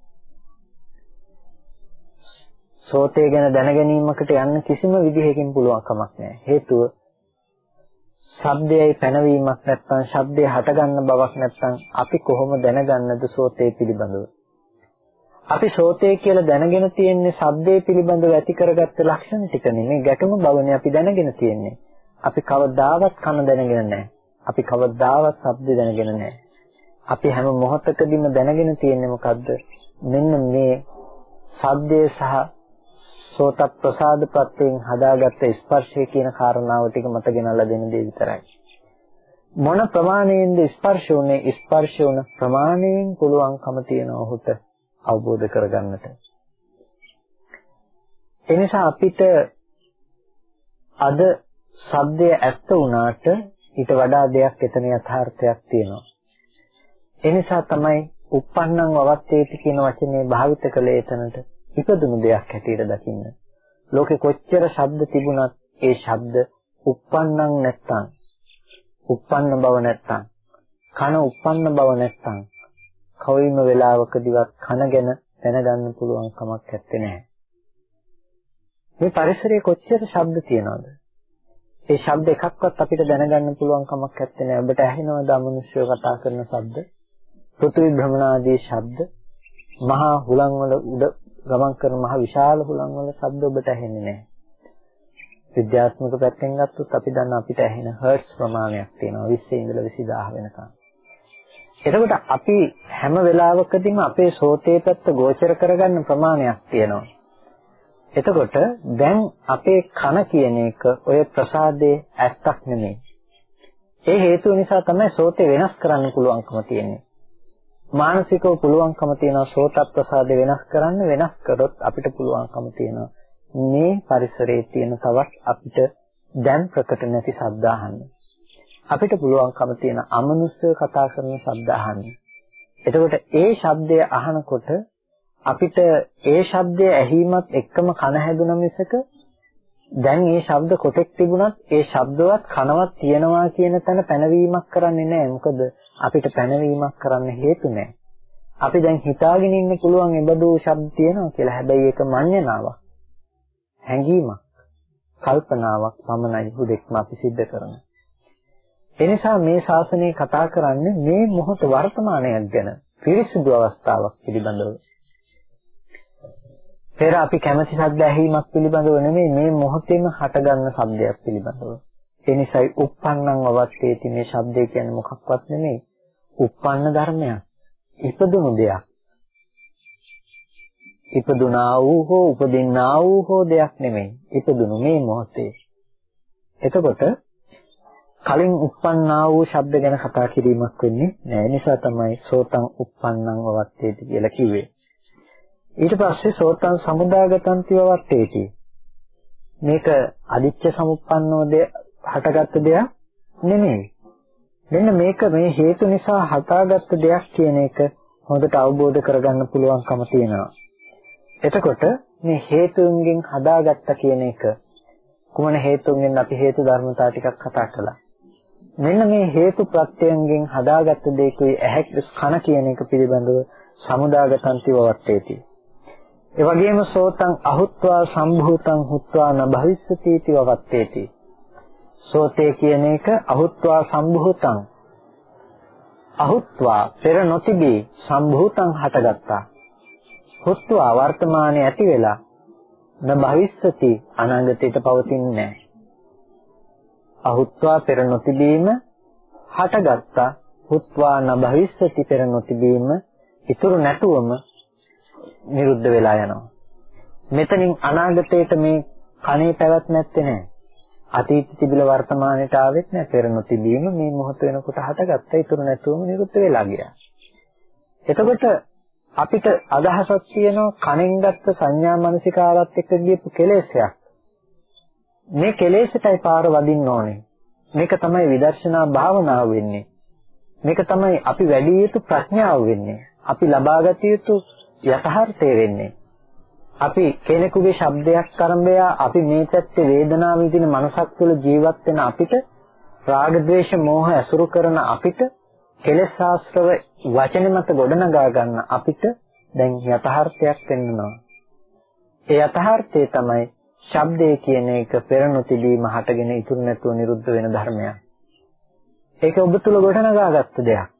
Speaker 1: සෝතේ ගැන දැන ගැනීමකට යන්න කිසිම විදිහකින් පුළුවන් කමක් නෑ. හේතුව ශබ්දයයි පැනවීමක් නැත්නම් ශබ්දය හටගන්න බවක් නැත්නම් අපි කොහොම දැනගන්නද සෝතේ පිළිබඳව? අපි සෝතේ කියලා දැනගෙන තියෙන්නේ ශබ්දේ පිළිබඳව ඇති කරගත්ත ලක්ෂණ ටික නෙමෙයි ගැටුම බවනේ අපි දැනගෙන තියෙන්නේ. අපි කවදාවත් කන දැනගෙන නැහැ. අපි කවදාවත් ශබ්ද දැනගෙන නැහැ. අපි හැම මොහොතකදීම දැනගෙන තියෙන්නේ මොකද්ද? මෙන්න මේ ශබ්දයේ සහ සෝත ප්‍රසාද ප්‍රත්‍යයෙන් හදාගත්ත ස්පර්ශය කියන කාරණාව ටික මත ගෙනල්ලා දෙන දේ විතරයි. මොන ප්‍රමාණයෙන්ද ස්පර්ශ උනේ ස්පර්ශ වුණ ප්‍රමාණයෙන් පුළුවන්කම තියෙන ඔහුට අවබෝධ කරගන්නට. එනිසා අපිට අද සද්දය ඇත්ත වුණාට ඊට වඩා දෙයක් එතන යථාර්ථයක් තියෙනවා. එනිසා තමයි uppannam vavatteti කියන වචනේ භාවිත කළේ එතනට. ඉපදුණු දෙයක් හැටියට දකින්න. ලෝකේ කොච්චර ශබ්ද තිබුණත් ඒ ශබ්ද uppannam නැත්තම් uppන්න බව නැත්තම් කන uppන්න බව නැත්තම් කවයිම වෙලාවකදීවත් කන ගැන දැනගන්න පුළුවන් කමක් නැත්තේ නෑ. මේ පරිසරයේ කොච්චර ශබ්ද තියනවද? ඒ ශබ්ද එකක්වත් අපිට දැනගන්න පුළුවන් කමක් නැත්තේ නෑ. ඔබට ඇහෙනවද අමනුෂ්‍යව කතා කරන ශබ්ද? පෘථිවි භ්‍රමණාදී ශබ්ද, මහා හුලං වල උඩ ගමන් කරන මහ විශාල හුලං වල ශබ්ද ඔබට ඇහෙන්නේ නැහැ. විද්‍යාත්මක පැත්තෙන් ගත්තොත් අපි දන්න අපිට ඇහෙන හර්ට්ස් ප්‍රමාණයක් තියෙනවා 20 ඉඳලා 20000 වෙනකම්. එතකොට අපි හැම වෙලාවකදීම අපේ සෝතේ පැත්ත ගෝචර කරගන්න ප්‍රමාණයක් තියෙනවා. එතකොට දැන් අපේ කන කියන එක ඔය ප්‍රසාදයේ ඇත්තක් නෙමෙයි. ඒ හේතුව නිසා තමයි සෝතේ වෙනස් කරන්න පුළුවන්කම තියෙන්නේ. මානසිකව පුළුවන්කම තියෙනවා සෝත ප්‍රසාද වෙනස් කරන්න වෙනස් කරොත් අපිට පුළුවන්කම තියෙනවා මේ පරිසරයේ තියෙන තවත් අපිට දැන් ප්‍රකට නැති ශබ්ද අහන්න. අපිට පුළුවන්කම තියෙන අමනුෂ්‍ය කතා කරන ශබ්ද අහන්න. එතකොට ඒ ශබ්දය අහනකොට අපිට ඒ ශබ්දය ඇහිමත් එක්කම කන හැදුන මිසක දැන් මේ ශබ්ද කොටෙක් තිබුණත් ඒ ශබ්දවත් කනවත් තියනවා කියන තැන පැනවීමක් කරන්නේ නැහැ. මොකද අපිට පැනවීමක් කරන්න හේතු නැහැ. අපි දැන් හිතාගෙන ඉන්න පුළුවන් එබඳු ශබ්ද තියෙනවා කියලා. හැබැයි ඒක මඤ්ඤණාවක්. හැඟීමක්. කල්පනාවක් පමණයි හුදෙක්ම අපි සිද්ධ කරන්නේ. එනිසා මේ ශාසනය කතා කරන්නේ මේ මොහොත වර්තමානයක් ගැන පිරිසිදු අවස්ථාවක් පිළිබඳව. පෙර අපි කැමති ශබ්ද ඇහිීමක් පිළිබඳව නෙමෙයි මේ මොහොතේම හටගන්න ශබ්දයක් පිළිබඳව. ඒ නිසායි uppannam avatteti මේ ශබ්දය කියන්නේ මොකක්වත් නෙමෙයි. uppන්න ධර්මයක්. ඉපදුණු දෙයක්. ඉපදුනා වූ හෝ උපදින්නා වූ හෝ දෙයක් නෙමෙයි. ඉපදුණු මේ මොහොතේ. එතකොට කලින් uppannා වූ ශබ්ද ගැන කතා කිරීමක් වෙන්නේ නැහැ. නිසා තමයි සෝතං uppannං වවත්තේති කියලා කිව්වේ. ඊට පස්සේ සෝතං සමුදාගතං තිවවත්තේති. මේක අදිච්ච සමුප්පන්නෝ දෙ හටගත්ත දෙයක් නෙමෙයි. මෙන්න මේක මේ හේතු නිසා හටාගත්ත දෙයක් කියන එක හොඳට අවබෝධ කරගන්න පුළුවන්කම තියෙනවා. එතකොට මේ හේතුන්ගෙන් හදාගත්ත කියන එක කුමන හේතුන්ගෙන් අපි හේතු ධර්මතා ටිකක් කතා කළා. මෙන්න මේ හේතු ප්‍රත්‍යයෙන් හදාගත්ත දෙයකයි ඇහැක් කන කියන එක පිළිබඳව සමුදාගතන්ති වවත්තේති. ඒ වගේම සෝතං අහුත්වා සම්භූතං හුත්වා න භවිස්සති इति වවත්තේති. සෝතේ කියන එක අහුත්වා සම්භූතං අහුත්වා පෙර නොතිබී සම්භූතං හටගත්තා. හුත්වා වර්තමානයේ ඇති වෙලා න භවිස්සති අනාගතයට පවතින්නේ නැහැ. අහුත්වා පෙර නොතිබීම හටගත්තා හුත්වා න භවිස්සති පෙර නොතිබීම ඉතුරු නැතුවම නිරුද්ධ වෙලා යනවා මෙතනින් අනාගතයට මේ කණේ පැවැත්ම නැත්තේ නෑ අතීත තිබිලා වර්තමානයට ආවෙත් නෑ පෙර නොතිබීම මේ මොහොත වෙනකොට හටගත්තා ඉතුරු නැතුවම නිරුද්ධ වෙලා ගියා එතකොට අපිට අදහසක් තියෙනවා කණෙන් ගත්ත සංඥා මනසිකාරات එක්ක ගියපු කෙලෙසයක් මේ කෙලෙසටයි පාර වදින්න ඕනේ. මේක තමයි විදර්ශනා භාවනාව වෙන්නේ. මේක තමයි අපි වැඩි යුතු ප්‍රඥාව වෙන්නේ. අපි ලබාගත යුතු යථාර්ථය වෙන්නේ. අපි කෙනෙකුගේ ශබ්දයක් කරඹය අපි මේ පැත්තේ වේදනාව විඳින මනසක් තුළ ජීවත් වෙන අපිට රාග ద్వේෂ මෝහ ඇසුරු කරන අපිට කෙලෙස් ශාස්ත්‍රව වචන මත ගොඩනගා ගන්න අපිට දැන් යථාර්ථයක් වෙන්නවා. ඒ යථාර්ථය තමයි ශබ්දය කියන එක පෙර නොතිබීම හටගෙන ඉතුරු නැතුව නිරුද්ධ වෙන ධර්මයක්. ඒක ඔබ තුල ගොඩනගාගත්තු දෙයක්.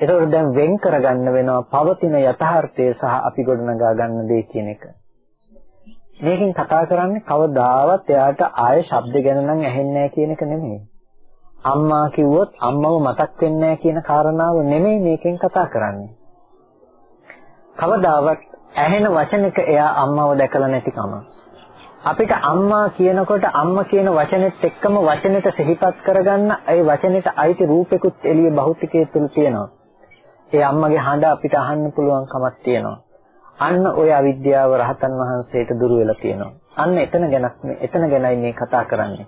Speaker 1: ඒකෝට දැන් වෙන් කරගන්න වෙනවා පවතින යථාර්ථය සහ අපි ගොඩනගා ගන්න දේ කියන එක. මේකෙන් කතා කරන්නේ කවදාවත් එයාට ආය ශබ්ද ගැන නම් ඇහෙන්නේ නැහැ කියන එක නෙමෙයි. අම්මා කිව්වොත් අම්මව මතක් වෙන්නේ නැහැ කියන කාරණාව නෙමෙයි මේකෙන් කතා කරන්නේ. කවදාවත් ඇහෙන වචනක එයා අම්මව දැකලා නැතිකම. අපිට අම්මා කියනකොට අම්මා කියන වචනෙත් එක්කම වචනෙට සිහිපත් කරගන්න ඒ වචනෙට අයිති රූපෙකුත් එළිය භෞතිකයේ තුල තියෙනවා. ඒ අම්මගේ හඬ අපිට අහන්න පුළුවන් කමක් තියෙනවා. අන්න ওই අවිද්‍යාව රහතන් වහන්සේට දුර වෙලා තියෙනවා. අන්න එතන ගැනක් එතන ගැනයි මේ කතා කරන්නේ.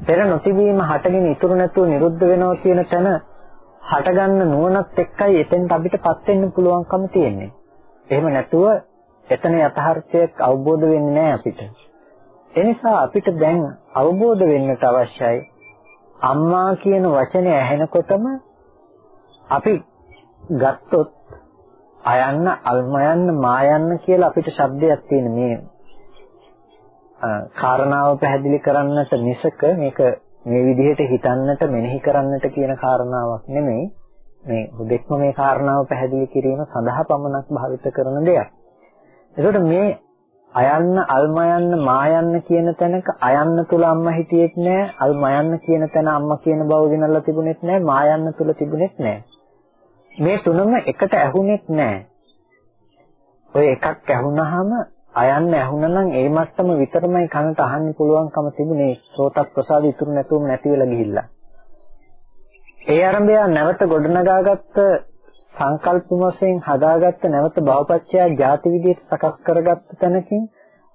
Speaker 1: පෙර නොතිබීම හටගෙන ඉතුරු නැතුව නිරුද්ධ වෙනවා කියන තැන හටගන්න නුවණත් එක්කයි එතෙන්ට අපිටපත් වෙන්න පුළුවන්කම තියෙන්නේ. එහෙම නැතුව එතන යථාර්ථයක් අවබෝධ වෙන්නේ නැහැ අපිට. ඒ නිසා අපිට දැන් අවබෝධ වෙන්නට අවශ්‍යයි අම්මා කියන වචනේ ඇහෙනකොටම අපි ගත්තොත් අයන්න අල්මයන්න මායන්න කියලා අපිට શબ્දයක් තියෙන මේ කාරණාව පැහැදිලි කරන්නට මිසක මේක මේ විදිහට හිතන්නට මෙනෙහි කරන්නට කියන කාරණාවක් නෙමෙයි මේ හුදෙක්ම මේ කාරණාව පැහැදිලි කිරීම සඳහා පමණක් භාවිත කරන දෙයක්. ඒකට මේ අයන්න අල්මයන්න මායන්න කියන තැනක අයන්න තුල අම්මා හිටියෙත් නෑ අල්මයන්න කියන තැන අම්මා කියන බව ගෙනල්ලා තිබුණෙත් නෑ මායන්න තුල තිබුණෙත් නෑ මේ තුනම එකට ඇහුනෙත් නැහැ. ඔය එකක් ඇහුනහම අයන්න ඇහුනනම් ඒ මත්තම විතරමයි කනට අහන්න පුළුවන්කම තිබුණේ සෝතක් ප්‍රසාද ඉතුරු නැතුවම නැති වෙලා ගිහිල්ලා. ඒ ආරම්භය නැවත ගොඩනගාගත්ත සංකල්ප වශයෙන් හදාගත්ත නැවත භවපච්චය ಜಾති විදිහට සකස් කරගත්ත තැනකින්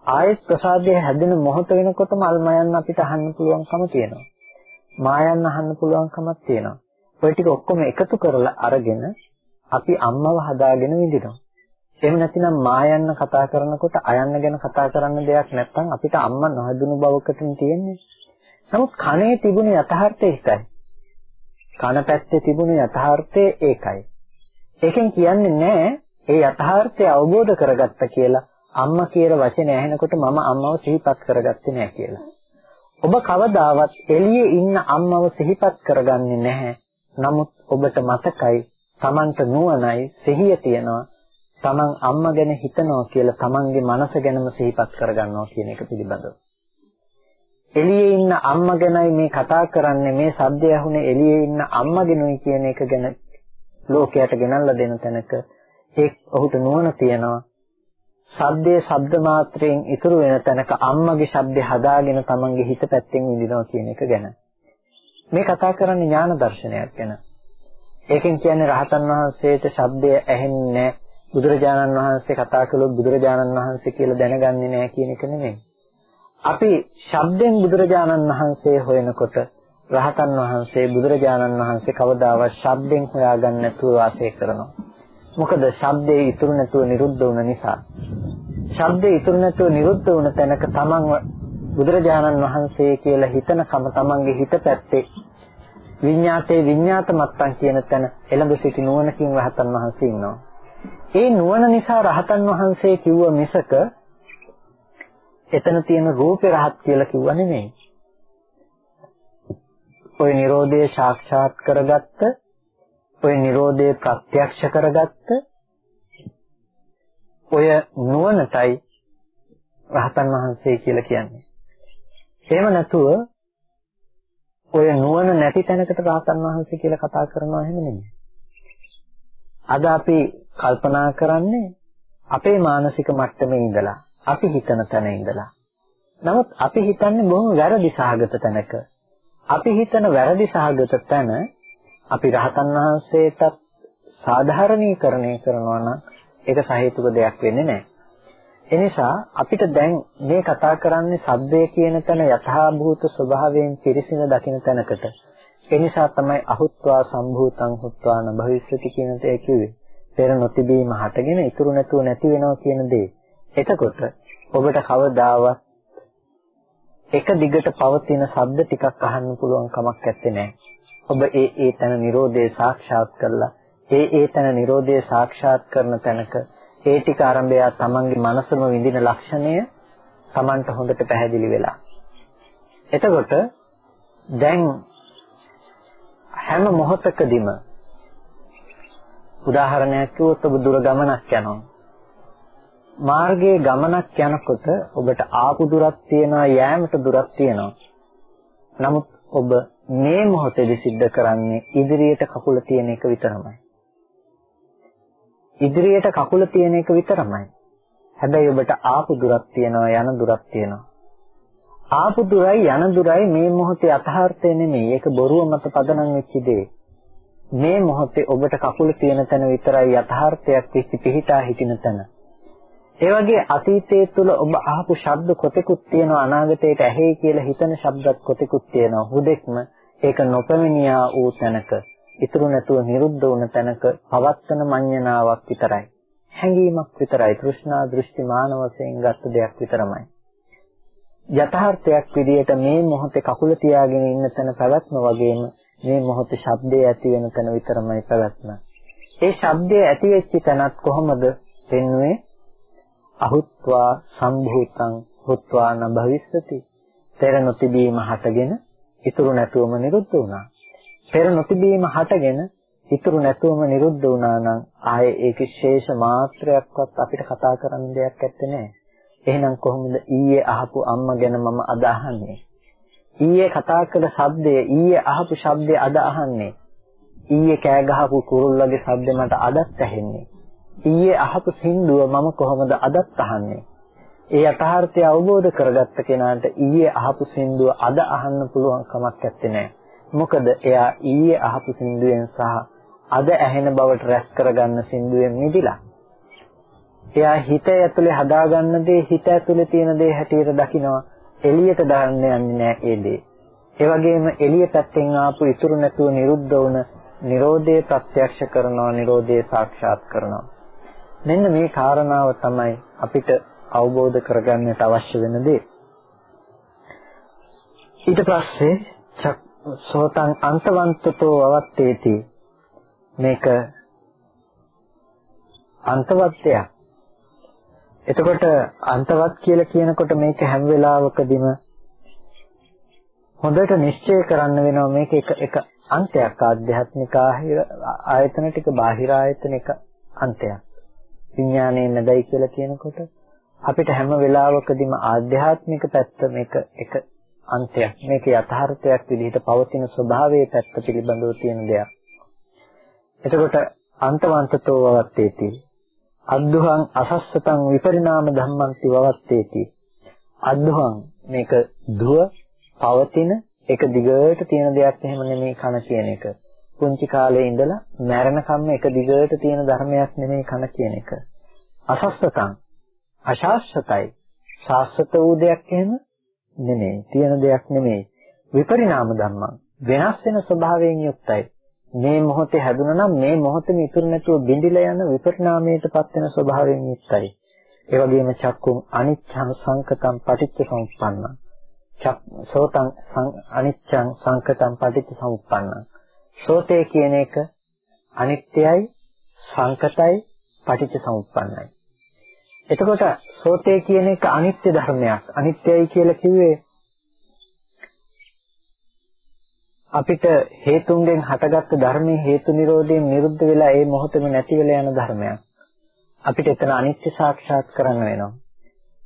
Speaker 1: ආයෙත් ප්‍රසාදයේ හැදෙන මොහොත වෙනකොටම අල්මයන් අපිට අහන්න පුළුවන්කම තියෙනවා. මායන් අහන්න පුළුවන්කමක් තියෙනවා. ඔය ටික ඔක්කොම එකතු කරලා අරගෙන අපි අම්මව හදාගෙන විඳිනවා. එහෙම නැතිනම් මායන්න කතා කරනකොට අයන්න ගැන කතා කරන්න දෙයක් නැත්නම් අපිට අම්මා නොහදුණු බවකටම තියෙන්නේ. නමුත් කනේ තිබුණ යථාර්ථය ඒකයි. කන පැත්තේ තිබුණ යථාර්ථය ඒකයි. ඒකෙන් කියන්නේ නෑ ඒ යථාර්ථය අවබෝධ කරගත්ත කියලා අම්මා කියන වචනේ ඇහෙනකොට මම අම්මව සිහිපත් කරගත්තේ නෑ කියලා. ඔබ කවදාවත් එළියේ ඉන්න අම්මව සිහිපත් කරගන්නේ නැහැ. නමුත් ඔබට මතකයි Tamanට නුවණයි සිහිය තියෙනවා Taman අම්මා ගැන හිතනවා කියලා Tamanගේ මනස ගැනම සිහිපත් කරගන්නවා කියන එක පිළිබඳව. එළියේ ඉන්න අම්මා ගැනයි මේ කතා කරන්නේ මේ සද්දය ඇහුනේ එළියේ ඉන්න අම්මා ගැනයි කියන එක ගැන ලෝකයට ගෙනල්ලා දෙන තැනක ඒ ඔහුට නුවණ තියෙනවා සද්දේ ශබ්ද මාත්‍රයෙන් ඉතුරු වෙන තැනක අම්මගේ ශබ්දේ හදාගෙන තමන්ගේ හිත පැත්තෙන් විඳිනවා කියන එක ගැන. මේ කතා කරන්නේ ඥාන දර්ශනයක් ගැන. ඒකෙන් කියන්නේ රහතන් වහන්සේට ශබ්දය ඇහෙන්නේ බුදුරජාණන් වහන්සේ කතා කළොත් බුදුරජාණන් වහන්සේ කියලා දැනගන්නේ නැහැ කියන එක නෙමෙයි. අපි ශබ්දෙන් බුදුරජාණන් වහන්සේ හොයනකොට රහතන් වහන්සේ බුදුරජාණන් වහන්සේ කවදාවත් ශබ්දෙන් හොයාගන්න නැතුව වාසය කරනවා. මොකද ශබ්දේ ඉතුරු නැතුව නිරුද්ධ වුණ නිසා. ශබ්දේ ඉතුරු නැතුව නිරුද්ධ වුණ තැනක තමන් බුදුරජාණන් වහන්සේ කියලා හිතනකම තමන්ගේ හිත පැත්තේ විඤ්ඤාතේ විඤ්ඤාත මත්තන් කියන තැන එළඹ සිටි නුවණකින් රහතන් වහන්සේ ඉන්නවා. ඒ නුවණ නිසා රහතන් වහන්සේ කිව්ව මිසක එතන තියෙන රූපේ රහත් කියලා කිව්ව නෙමෙයි. ඔය Nirodhe සාක්ෂාත් කරගත්ත ඔය Nirodhe ප්‍රත්‍යක්ෂ කරගත්ත ඔය නුවණටයි රහතන් වහන්සේ කියලා කියන්නේ. එහෙම නැතුව ඔය නුවණ නැති තැනකට රහතන් වහන්සේ කියලා කතා කරනවා එහෙම නෙමෙයි. අද අපි කල්පනා කරන්නේ අපේ මානසික මට්ටමේ ඉඳලා, අපි හිතන තැන ඉඳලා. නමුත් අපි හිතන්නේ බොහොම වැරදි සහගත තැනක. අපි හිතන වැරදි සහගත තැන අපි රහතන් වහන්සේටත් සාධාරණීකරණය කරනවා නම් ඒක සහේතුක දෙයක් වෙන්නේ නැහැ. එනිසා අපිට දැන් මේ කතා කරන්නේ සබ්දය කියන තැන යථාභූත ස්වභාවයෙන් පිරිසින දකින තැනකට. එනිසා තමයි අහුත්වා සම්භූතං හුත්වා න භවිෂ්‍යති කියන දේ කිව්වේ. පෙර නොතිබීම හටගෙන ඉතුරු නැතුව නැති වෙනවා කියන දේ. එතකොට ඔබට කවදාවත් එක දිගට පවතින ශබ්ද ටිකක් අහන්න පුළුවන් කමක් නැත්තේ. ඔබ ඒ ඒ තන Nirodhe සාක්ෂාත් කරලා ඒ ඒ තන Nirodhe සාක්ෂාත් කරන තැනක ඒ ටික ආරම්භය තමන්ගේ මනසම විඳින ලක්ෂණය තමන්ට හොඳට පැහැදිලි වෙලා. එතකොට දැන් හැම මොහොතකදීම උදාහරණයක් කිව්වොත් ඔබ දුර ගමනක් යනවා. මාර්ගයේ ගමනක් යනකොට ඔබට ආපු දුරක් තියෙනවා යෑමට දුරක් තියෙනවා. නමුත් ඔබ මේ මොහොතේදී සිද්ධ කරන්නේ ඉදිරියට කකුල තියෙන එක විතරමයි. ඉදිරියට කකුල තියෙන එක විතරමයි. හැබැයි ඔබට ආපු දුරක් තියෙනවා යන දුරක් තියෙනවා. ආපු දුරයි යන දුරයි මේ මොහොතේ අතහර්ථය නෙමෙයි. ඒක බොරුව මත පදනම් වෙච්ච දේ. මේ මොහොතේ ඔබට කකුල තියෙන තැන විතරයි යථාර්ථයක් වෙච්ච පිහිටා හිටින තැන. ඒ වගේ අතීතයේ තුල ඔබ අහපු ශබ්ද කොතෙකුත් තියෙනවා අනාගතයට ඇහෙයි කියලා හිතන ශබ්දත් කොතෙකුත් තියෙනවා. හුදෙක්ම ඒක නොපෙමිනියා වූ තැනක ඉතුරු නැතුව නිරුද්ධ වුණ තැනක පවත්තන මඤ්ඤණාවක් විතරයි. හැඟීමක් විතරයි. තෘෂ්ණා දෘෂ්ටි මාන වශයෙන් ගත්ත දෙයක් විතරමයි. යථාර්ථයක් විදිහට මේ මොහොතේ කකුල තියාගෙන ඉන්න තැන පැවැත්ම වගේම මේ මොහොතේ ශබ්දය ඇති වෙන තැන විතරමයි පැවැත්ම. ඒ ශබ්දය ඇති වෙච්ච තැනත් කොහොමද පෙන්වන්නේ? අහුත්වා සම්භූතං හුත්වා න භවිස්සති. පෙර නොතිබීම හටගෙන ඉතුරු නැතුවම නිරුද්ධ වුණා. පෙර නොතිබීම හටගෙන ඉතුරු නැතුවම නිරුද්ධ වුණා නම් ආයේ ඒකේ ශේෂ මාත්‍රයක්වත් අපිට කතා කරන්න දෙයක් නැත්තේ නෑ. එහෙනම් කොහොමද ඊයේ අහපු අම්මා ගැන මම අද අහන්නේ? ඊයේ කතා කළ ශබ්දය ඊයේ අහපු ශබ්දය අද අහන්නේ. ඊයේ කෑ ගහපු කුරුල්ලගේ ශබ්ද මට අදත් ඇහෙන්නේ. ඊයේ අහපු සින්දුව මම කොහොමද අදත් අහන්නේ? ඒ යථාර්ථය අවබෝධ කරගත්ත කෙනාට ඊයේ අහපු සින්දුව අද අහන්න පුළුවන් කමක් නැත්තේ මොකද එයා ඊයේ අහපු සින්දුවෙන් සහ අද ඇහෙන බවට රැස් කරගන්න සින්දුවෙන් මිදිලා. එයා හිත ඇතුලේ හදාගන්න දේ හිත ඇතුලේ තියෙන දේ හැටියට දකිනවා එළියට දාන්න යන්නේ නැහැ ඒ දේ. ඒ වගේම එළිය පැත්තෙන් ආපු ඉතුරු නැතුව නිරුද්ධ වුණ Nirodhe ප්‍රත්‍යක්ෂ කරනවා Nirodhe සාක්ෂාත් කරනවා. මෙන්න මේ කාරණාව තමයි අපිට අවබෝධ කරගන්නට අවශ්‍ය වෙන දේ. ඊට පස්සේ සෝතං අන්තවන්තතෝ අවත්තේති මේක අන්තවත්යක්. එතකොට අන්තවත් කියලා කියනකොට මේක හැම වෙලාවකදීම හොඳට නිශ්චය කරන්න වෙනවා මේක එක එක අන්තයක් ආධ්‍යාත්මික ආයතන ටික බාහිර ආයතන එක අන්තයක්. විඥානයේ නැදයි කියලා කියනකොට අපිට හැම වෙලාවකදීම ආධ්‍යාත්මික පැත්ත මේක එක අන්තයක් මේක යථාර්ථයක් විදිහට පවතින ස්වභාවයේ පැත්ත පිළිබඳව තියෙන දෙයක්. එතකොට අන්තවන්තතෝ වවත්තේති අද්දුහං අසස්සතං විපරිණාම ධම්මන්ති වවත්තේති අද්දුහං මේක දුව පවතින එක දිගට තියෙන දෙයක් එහෙම නෙමෙයි කන කියන එක. පුංචි කාලේ ඉඳලා මැරෙනකම්ම එක දිගට තියෙන ධර්මයක් නෙමෙයි කන කියන එක. අසස්සතං අශාස්ත්‍රතයි. ශාස්ත්‍රත වූ දෙයක් එහෙම නෙමෙයි. තියෙන දෙයක් නෙමෙයි. විපරිණාම ධම්මං වෙනස් වෙන ස්වභාවයෙන් යුක්තයි. මේ මොහොතේ හැදුනා නම් මේ මොහොතේම ඉතුරු නැතුව බිඳිලා යන විපරිණාමයටපත් වෙන ස්වභාවයෙන් යුක්තයි. ඒ වගේම චක්කුම් අනිච්ඡං සංකතං පටිච්ච සමුප්පන්නං. චක් සෝතං අනිච්ඡං සංකතං පටිච්ච සමුප්පන්නං. සෝතේ කියන එක අනිත්‍යයි සංකතයි පටිච්ච සමුප්පන්නයි. එතකොට සෝතේ කියන එක අනිත්‍ය ධර්මයක්. අනිත්‍යයි කියලා කිව්වේ අපිට හේතුන්ගෙන් හටගත්තු ධර්මයේ හේතු නිරෝධයෙන් නිරුද්ධ වෙලා ඒ මොහොතේම නැති වෙලා යන ධර්මයක්. අපිට එතන අනිත්‍ය සාක්ෂාත් කරන්න වෙනවා.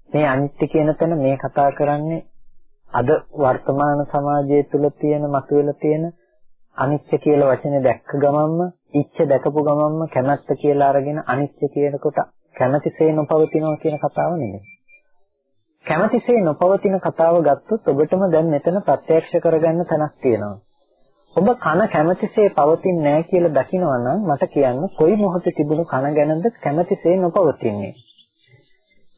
Speaker 1: මේ අනිත්‍ය කියන තැන මේ කතා කරන්නේ අද වර්තමාන සමාජය තුළ තියෙන මතුවලා තියෙන අනිත්‍ය කියලා වචනේ දැක්ක ගමන්ම ඉච්ඡ දැකපු ගමන්ම කැමැත්ත කියලා අරගෙන අනිත්‍ය කියනකොට කැමැතිසේ නොපවතිනවා කියන කතාව නෙමෙයි. කැමැතිසේ නොපවතින කතාව ගත්තොත් ඔබටම දැන් මෙතන ප්‍රත්‍යක්ෂ කරගන්න තැනක් තියෙනවා. ඔබ කන කැමැතිසේ පවතින්නේ නැහැ කියලා දකිනවා නම් මට කියන්න කොයි මොහොතේ තිබුණු කන ගැනද කැමැතිසේ නොපවතින්නේ.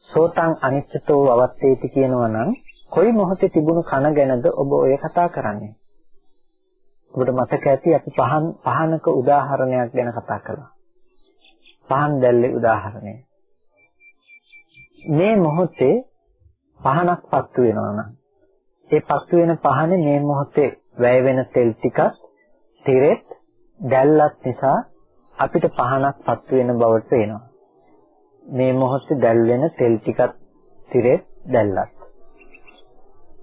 Speaker 1: සෝතං අනිච්චතෝ අවත්තේති කියනවා නම් කොයි මොහොතේ තිබුණු කන ගැනද ඔබ ඔය කතා කරන්නේ? ඔබට මතක ඇති අපි පහන් පහනක උදාහරණයක් ගැන කතා කළා. පහන් දැල්ලේ උදාහරණය. මේ මොහොතේ පහනක් පත්තු වෙනවා නම් ඒ පත්තු වෙන පහනේ මේ මොහොතේ වැය වෙන තෙල් ටිකක් තිරෙත් දැල්ලත් නිසා අපිට පහනක් පත්තු වෙන බවට පේනවා. මේ මොහොතේ දැල් වෙන තෙල් ටිකක් තිරෙත් දැල්ලත්.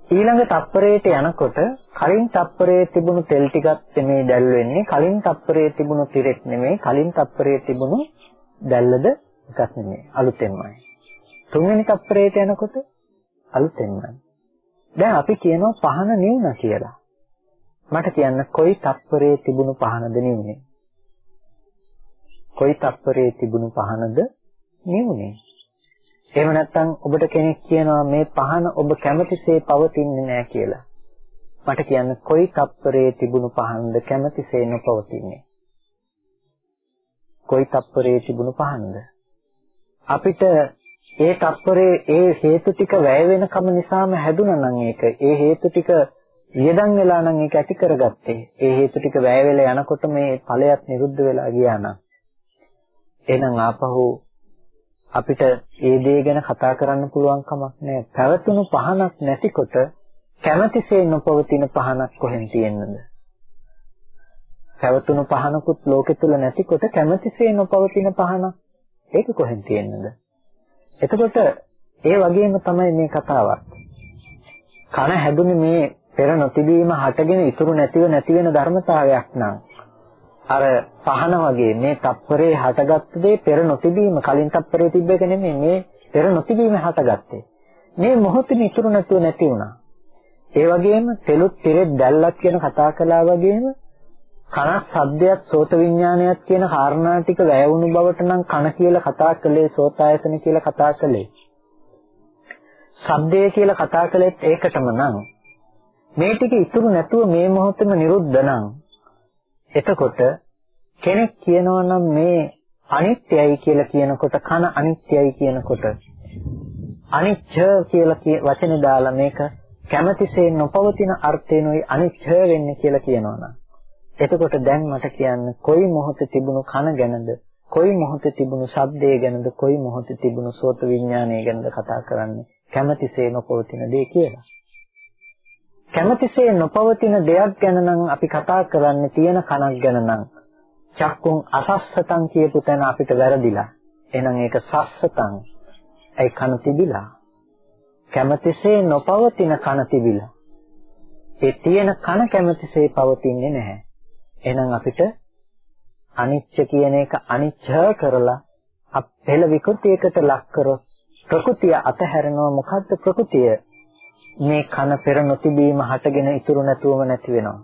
Speaker 1: ඊළඟ තප්පරයට යනකොට කලින් තප්පරයේ තිබුණු තෙල් ටිකත් මේ දැල් වෙන්නේ කලින් තප්පරයේ තිබුණු තිරෙත් නෙමෙයි කලින් තප්පරයේ තිබුණු දැල්ලද එකක් නෙමෙයි අලුතෙන්මයි. තුන්වෙනි තප්පරයට යනකොට අලුතෙන්මයි. දැන් අපි කියනවා පහන නිවුණා කියලා. මට කියන්න කොයි තප්පරයේ තිබුණු පහනද නිවුනේ? කොයි තප්පරයේ තිබුණු පහනද නිවුනේ? එහෙම නැත්නම් ඔබට කෙනෙක් කියනවා මේ පහන ඔබ කැමතිසේ පවතින්නේ නැහැ කියලා. මට කියන්න කොයි තප්පරයේ තිබුණු පහනද කැමතිසේ නොපවතින්නේ? කොයි තප්පරයේ තිබුණු පහනද? අපිට ඒ තප්පරේ ඒ හේතු ටික වැය වෙනකම නිසාම හැදුනා නම් ඒක ඒ හේතු ටික වියදම් වෙලා නම් ඒක ඇති කරගත්තේ ඒ හේතු ටික වැය වෙලා යනකොට මේ ඵලයක් නිරුද්ධ වෙලා ගියා නම් එහෙනම් ආපහු අපිට ඒ දේ ගැන කතා කරන්න පුළුවන් කමක් නැහැ. පැවතුණු පහනක් නැතිකොට කැමැතිසේ නොපවතින පහනක් කොහෙන් තියෙන්නද? පැවතුණු පහනකුත් ලෝකෙ තුල නැතිකොට කැමැතිසේ නොපවතින පහනක් ඒක කොහෙන් තියෙන්නද? එතකොට ඒ වගේම තමයි මේ කතාවක්. කන හැදුනේ මේ පෙර නොතිබීම හටගෙන ඉතුරු නැතිව නැති වෙන ධර්මතාවයක් නම් අර පහන වගේ මේ තප්පරේ හටගත්ත දේ පෙර නොතිබීම කලින් තප්පරේ තිබ්බ එක නෙමෙයි මේ පෙර නොතිබීම හටගත්තේ. මේ මොහොතේ ඉතුරු නැතුව නැති වුණා. ඒ වගේම තෙලුත් තිරෙත් දැල්ලත් කියන කතා කළා වගේම කනක් ශබ්දයක් සෝත විඥානයක් කියන කාරණා ටික වැයවුණු බවට නම් කන කියලා කතා කළේ සෝතායතන කියලා කතා කළේ. ශබ්දය කියලා කතා කළෙත් ඒකටම නම් මේ ටික ඉතුරු නැතුව මේ මොහොතේම නිරුද්ධ නම් එතකොට කෙනෙක් කියනවා නම් මේ අනිත්‍යයි කියලා කියනකොට කන අනිත්‍යයි කියනකොට අනිච්ච කියලා වචනේ දාලා මේක කැමැතිසේ නොපවතින අර්ථේනොයි අනිච්ච වෙන්නේ කියලා කියනවනම් එතකොට දැන් මට කියන්න කොයි මොහොතේ තිබුණු කන ගැනද කොයි මොහොතේ තිබුණු ශබ්දය ගැනද කොයි මොහොතේ තිබුණු සෝත විඥානය ගැනද කතා කරන්නේ? කැමැතිසේ නොපවතින දේ කියලා. කැමැතිසේ නොපවතින දෙයක් ගැන නම් අපි කතා කරන්නේ තියෙන කනක් ගැන නම් චක්කුන් අසස්සතං කියපු තැන අපිට වැරදිලා. එහෙනම් ඒක සස්සතං. ඒ කන තිබිලා. කැමැතිසේ නොපවතින කන තිබිලා. ඒ තියෙන කන කැමැතිසේ පවතින්නේ නැහැ. එහෙනම් අපිට අනිච්ච කියන එක අනිච්ච කරලා අපෙල විකෘතියකට ලක් කරොත් ප්‍රകൃතිය අතහැරෙනවා මොකද්ද ප්‍රകൃතිය මේ කන පෙර නොතිබීම හටගෙන ඉතුරු නැතුවම නැති වෙනවා.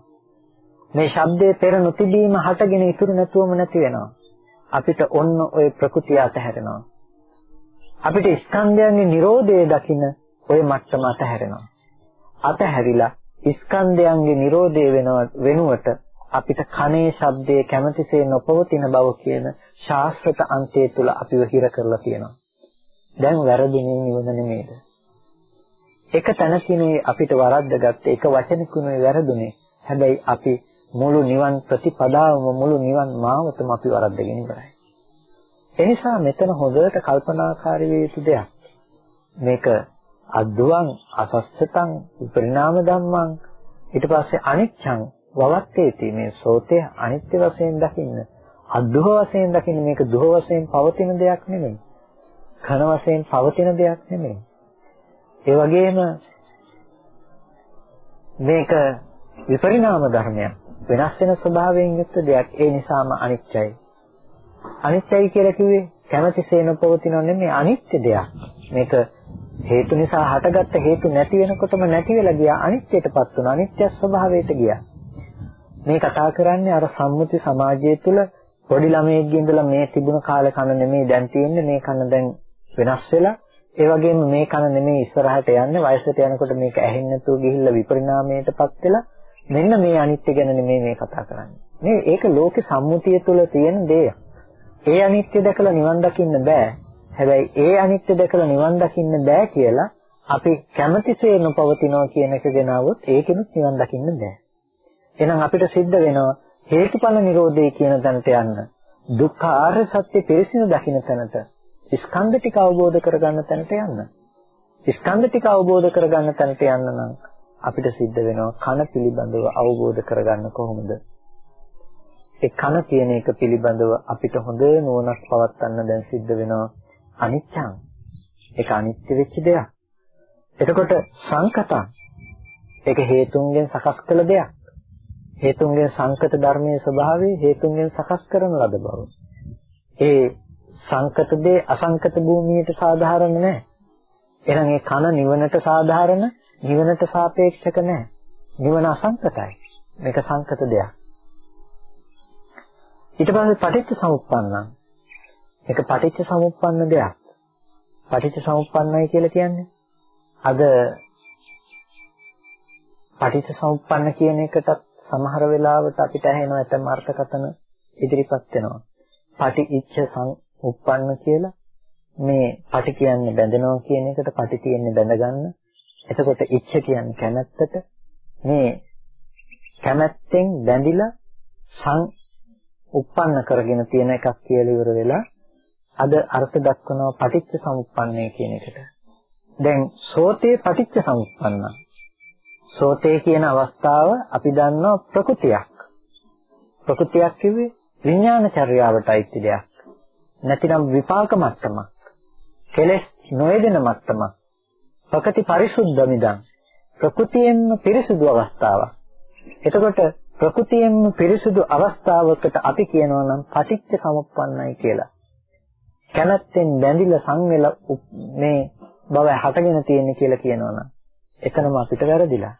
Speaker 1: මේ ශබ්දයේ පෙර නොතිබීම හටගෙන ඉතුරු නැතුවම නැති වෙනවා. අපිට ඔන්න ওই ප්‍රകൃතිය අතහැරෙනවා. අපිට ස්කන්ධයන්ගේ Nirodhe දකින්න ওই මට්ටම අතහැරෙනවා. අතහැරිලා ස්කන්ධයන්ගේ Nirodhe වෙනුවට අපිට කනේ ශබ්දයේ කැමැතිසේ නොපවතින බව කියන ශාස්ත්‍රත අන්තය තුල අපිව හිර කරලා තියෙනවා. දැන් වැරදිනේ නිවන නෙමෙයිද? එක තැනකිනුයි අපිට වරද්දගත්ත එක වචනකිනුයි වැරදුනේ. හැබැයි අපි මුළු නිවන් ප්‍රතිපදාවම මුළු නිවන් මාවතම අපි වරද්දගෙන ඉවරයි. එනිසා මෙතන හොඳට කල්පනාකාරී විය යුතු දෙයක්. මේක අද්දුවං අසස්සතං විපරිණාම ධම්මං ඊට පස්සේ අනිච්ඡං වවත්තේති මේ සෝතය අනිත්‍ය වශයෙන් දකින්න අද්දුව වශයෙන් දකින්න මේක දුහ වශයෙන් පවතින දෙයක් නෙමෙයි. කන වශයෙන් පවතින දෙයක් නෙමෙයි. ඒ වගේම මේක විපරිණාම ධර්මයක්. වෙනස් වෙන ස්වභාවයෙන් යුක්ත දෙයක්. ඒ නිසාම අනිත්‍යයි. අනිත්‍යයි කියලා කිව්වේ කැමැතිසේ නොපවතිනව නෙමෙයි අනිත්‍ය දෙයක්. මේක හේතු නිසා හටගත්ත හේතු නැති වෙනකොටම නැති වෙලා ගියා අනිත්‍යයටපත් වුණා. අනිත්‍ය ස්වභාවයට ගියා. මේ කතා කරන්නේ අර සම්මුති සමාජය තුළ පොඩි ළමයෙක්ගේ ඉඳලා මේ තිබුණ කාලේ කන නෙමෙයි දැන් තියෙන්නේ මේ කන දැන් වෙනස් වෙලා ඒ වගේම මේ කන නෙමෙයි ඉස්සරහට යන්නේ වයසට යනකොට මේක ඇහෙන්නේ නැතුව ගිහිල්ලා විපරිණාමයටපත් වෙලා මෙන්න මේ අනිත්‍ය ගැන නෙමෙයි මේ කතා කරන්නේ. මේ ඒක ලෝකේ සම්මුතිය තුළ තියෙන දෙයක්. ඒ අනිත්‍ය දැකලා නිවන් දකින්න බෑ. හැබැයි ඒ අනිත්‍ය දැකලා නිවන් දකින්න බෑ කියලා අපි කැමැතිසේ නොපවතිනවා කියන එක ගෙනාවොත් ඒකෙනුත් නිවන් දකින්න බෑ. එහෙනම් අපිට සිද්ධ වෙනවා හේතුඵල නිරෝධය කියන තැනට යන්න. දුක්ඛ ආර්ය සත්‍ය පිරිසිදු දකින්න තැනට ස්කන්ධ ටික අවබෝධ කරගන්න තැනට යන්න. ස්කන්ධ ටික අවබෝධ කරගන්න තැනට යන්න නම් අපිට සිද්ධ වෙනවා කන පිළිබඳව අවබෝධ කරගන්න කොහොමද? ඒ කන කියන එක පිළිබඳව අපිට හොඳ නුවණක් පවත්වන්න දැන් සිද්ධ වෙනවා අනිච්චං. ඒක අනිත්‍ය වෙච්ච දෙයක්. එතකොට සංකතං ඒක හේතුන්ගෙන් සකස් කළ දෙයක්. හේතුන්ගෙන් සංකත ධර්මයේ ස්වභාවය හේතුන්ගෙන් සකස් කරන ලද බව. ඒ සංකත දේ අසංකත භූමියට සාධාරණ නැහැ. එහෙනම් ඒ කන නිවනට සාධාරණ නිවනට සාපේක්ෂක නැහැ. නිවන අසංකතයි. මේක සංකත දෙයක්. ඊට පස්සේ පටිච්ච සමුප්පන්නං. ඒක පටිච්ච සමුප්පන්න දෙයක්. පටිච්ච සමුප්පන්නයි කියලා කියන්නේ අද පටිච්ච සමුප්පන්න කියන එකටත් සමහර වෙලාවට අපිට ඇහෙන ඇතම් අර්ථකථන ඉදිරිපත් වෙනවා. පටිච්ච සමුප්පන්න කියලා මේ පටි කියන්නේ බැඳෙනවා කියන එකට පටි තියෙන්නේ බැඳ ගන්න. එතකොට ඉච්ඡ කියන්නේ කැමැත්තට මේ කැමැත්තෙන් බැඳිලා සං උප්පන්න කරගෙන තියෙන එකක් කියලා ඉවර වෙලා අද අර්ථ දක්වනවා පටිච්ච සමුප්පන්නය කියන එකට. දැන් සෝතේ පටිච්ච සමුප්පන්න. සෝතේ කියන අවස්ථාව අපි දන්නවා ප්‍රകൃතියක්. ප්‍රകൃතියක් කිව්වේ විඥාන චර්යාවට අයිති දෙයක්. නැතිනම් විපාක මට්ටමක්. කෙලෙස් නොයදෙන මට්ටමක්. ප්‍රකති පරිසුද්ධ මිදං. ප්‍රകൃතියෙන්ම පිරිසුදු අවස්ථාවක්. එතකොට ප්‍රകൃතියෙන්ම පිරිසුදු අවස්ථාවකට අපි කියනවා නම් පටිච්ච සමුප්පන්නයි කියලා. කැමැත්තෙන් බැඳිලා සංවේල මේ බව හටගෙන තියෙන්නේ කියලා කියනවනම් එතනම අපිට වැරදිලා.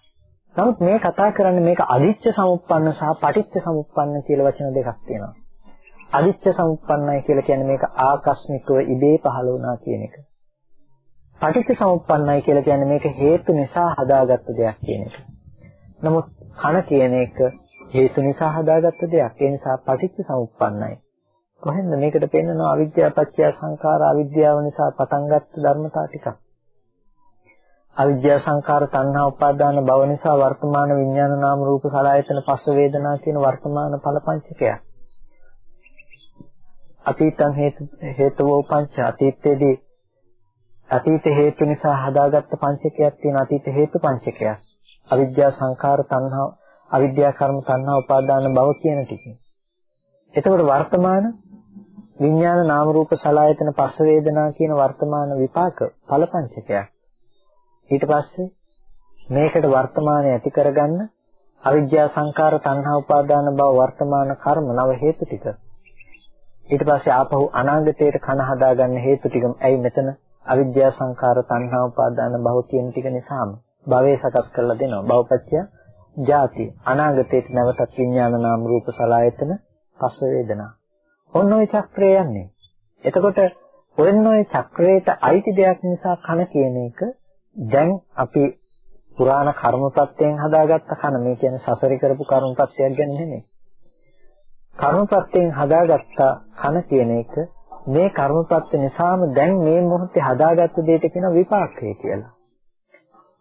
Speaker 1: නමුත් මේ කතා කරන්නේ මේක අදිච්ච සමුප්පන්න සහ පටිච්ච සමුප්පන්න කියලා වචන දෙකක් තියෙනවා. අදිච්ච සමුප්පන්නයි කියලා කියන්නේ මේක ආකස්මිකව ඉබේ පහළ වුණා කියන එක. පටිච්ච සමුප්පන්නයි කියලා කියන්නේ මේක හේතු නිසා හදාගත්ත දෙයක් කියන එක. නමුත් කන කියන එක හේතු නිසා හදාගත්ත දෙයක්. ඒ නිසා පටිච්ච සමුප්පන්නයි. කොහෙන්ද මේකට පෙන්නනවා අවිද්‍යාව පත්‍ය සංඛාර අවිද්‍යාව නිසා පටන් ගත්ත ධර්මතා ටිකක්. අවිද්‍යාව සංඛාර තණ්හා උපාදාන භව නිසා වර්තමාන විඥාන නාම රූප සලආයතන පස්ස වේදනා කියන වර්තමාන ඵල පංචකයක්. අතීතං හේතු හේතවෝ පංච අතීතයේදී අතීත හේතු නිසා හදාගත්ත පංචකයක් තියෙන අතීත හේතු පංචකයක්. අවිද්‍යා සංඛාර තණ්හා අවිද්‍යා කර්ම තණ්හා උපාදාන භව කියන ටික. එතකොට වර්තමාන විඥාන නාම රූප සලආයතන පස්ස වේදනා කියන වර්තමාන විපාක ඵල පංචකයක්. ඊට පස්සේ මේකට වර්තමානය ඇති කරගන්න අවිද්‍යා සංකාර තණ්හා උපාදාන බව වර්තමාන කර්ම නව හේතු ටික. ඊට පස්සේ ආපහු අනාගතයට කන හදාගන්න හේතු ටික. ඇයි මෙතන අවිද්‍යා සංකාර තණ්හා උපාදාන භව කියන ටික නිසාම භවය සකස් කරලා දෙනවා. භවපත්‍ය ජාති අනාගතයට නැවතත් විඥාන නාම රූප සලආයතන පස්ස වේදනා ඔන්න ඔය චක්‍රය යන්නේ. එතකොට ඔන්න ඔය චක්‍රයට අයිති දෙයක් නිසා කන කියන එක දැන් අපි පුරාණ කර්මප්‍රත්‍යයෙන් හදාගත්ත කන මේ කියන්නේ සසරි කරපු කර්මප්‍රත්‍යයක් ගැන නෙමෙයි. කර්මප්‍රත්‍යයෙන් හදාගත්ත කන කියන එක මේ කර්මප්‍රත්‍ය නිසාම දැන් මේ මොහොතේ හදාගත්ත දෙයට කියන විපාකය කියලා.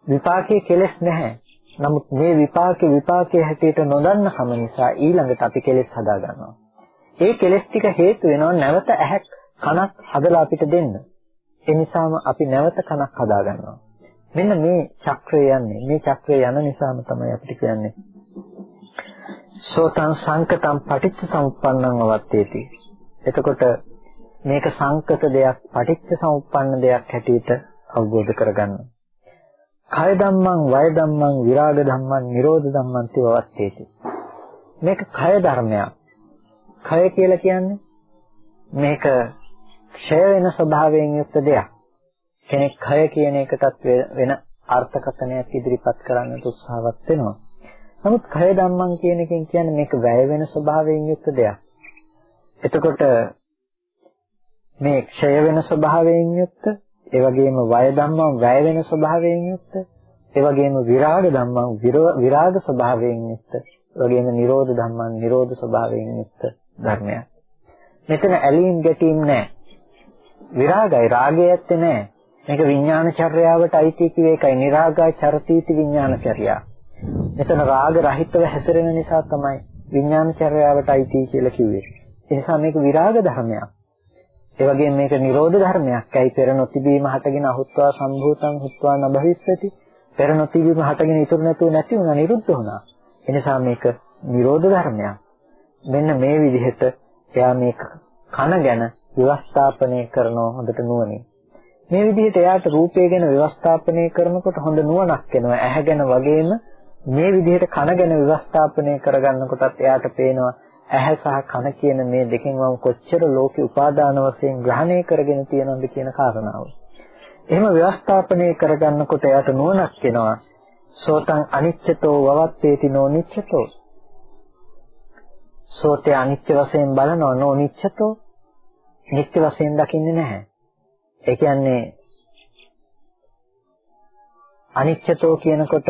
Speaker 1: විපාකයේ කෙලෙස් නැහැ. නමුත් මේ විපාකේ විපාකයේ හැටියට නොදන්න කම නිසා ඊළඟට අපි කෙලෙස් හදා ගන්නවා. ඒ කෙලෙස් ටික හේතු වෙනවා නැවත ඇහක් කනක් හදලා අපිට දෙන්න. ඒ නිසාම අපි නැවත කනක් හදා ගන්නවා. මෙන්න මේ චක්‍රය යන්නේ. මේ චක්‍රය යන නිසාම තමයි අපිට කියන්නේ. සෝතං සංකතං පටිච්ච සමුප්පන්නං අවත්තේති. එතකොට මේක සංකත දෙයක් පටිච්ච සමුප්පන්න දෙයක් හැටියට අවබෝධ කරගන්න. කය ධම්මං වය ධම්මං විරාග ධම්මං නිරෝධ ධම්මං තිවවත්තේති. මේක කය ධර්මයක්. කය කියලා කියන්නේ මේක ක්ෂය වෙන ස්වභාවයෙන් යුක්ත දෙයක්. කෙනෙක් කය කියන එකටත් වෙන අර්ථකථනයක් ඉදිරිපත් කරන්න උත්සාහවත් වෙනවා. නමුත් කය ධම්මං කියන එකෙන් කියන්නේ මේක වැය වෙන ස්වභාවයෙන් යුක්ත දෙයක්. එතකොට මේ ක්ෂය වෙන ස්වභාවයෙන් යුක්ත, ඒ වගේම වය ධම්මං වැය වෙන ස්වභාවයෙන් යුක්ත, ඒ වගේම විරාග ධම්මං විරාග ස්වභාවයෙන් යුක්ත, ඒ වගේම නිරෝධ ධම්මං නිරෝධ ස්වභාවයෙන් යුක්ත. ධර්මයක්. මෙතන ඇලීම් ගැටීම් නැහැ. විරාගයි රාගය ඇත්තේ නැහැ. මේක විඥාන චර්යාවට අයිති කිව්ව එකයි. නිරාගා චරතිති විඥාන චර්යා. මෙතන රාග රහිතව හැසිරෙන නිසා තමයි විඥාන චර්යාවට අයිති කියලා කිව්වේ. ඒ නිසා මේක විරාග ධර්මයක්. ඒ වගේම මේක නිරෝධ ධර්මයක්. ඇයි පෙර නොතිබීම හටගෙන අහුත්වා සම්භූතං හුත්වා නභවිස්සති. පෙර නොතිබීම හටගෙන ඉතුරු නැතුව නැති වුණා නිරුද්ධ වුණා. ඒ නිසා මේක නිරෝධ ධර්මයක්. මෙන්න මේ විදිහට එයා මේක කන ගැන ව්‍යවස්ථාපනය කරනව හොඳට නුවණින්. මේ විදිහට එයාට රූපය ගැන ව්‍යවස්ථාපනය කරනකොට හොඳ නුවණක් එනවා. ඇහැ ගැන වගේම මේ විදිහට කන ගැන ව්‍යවස්ථාපනය කරගන්නකොටත් එයාට පේනවා ඇහැ සහ කන කියන මේ දෙකෙන් මම කොච්චර ලෝකේ උපාදාන වශයෙන් ග්‍රහණය කරගෙන තියෙනවද කියන කාරණාව. එහෙම ව්‍යවස්ථාපනය කරගන්නකොට එයාට නුවණක් එනවා. සෝතං අනිච්චතෝ වවත්තේති නොනිච්චතෝ. සෝතේ අනිච්ච වශයෙන් බලනවා නොනිච්චතෝ. නිත්‍ය වශයෙන් දකින්නේ නැහැ. ඒ කියන්නේ අනිච්චතෝ කියනකොට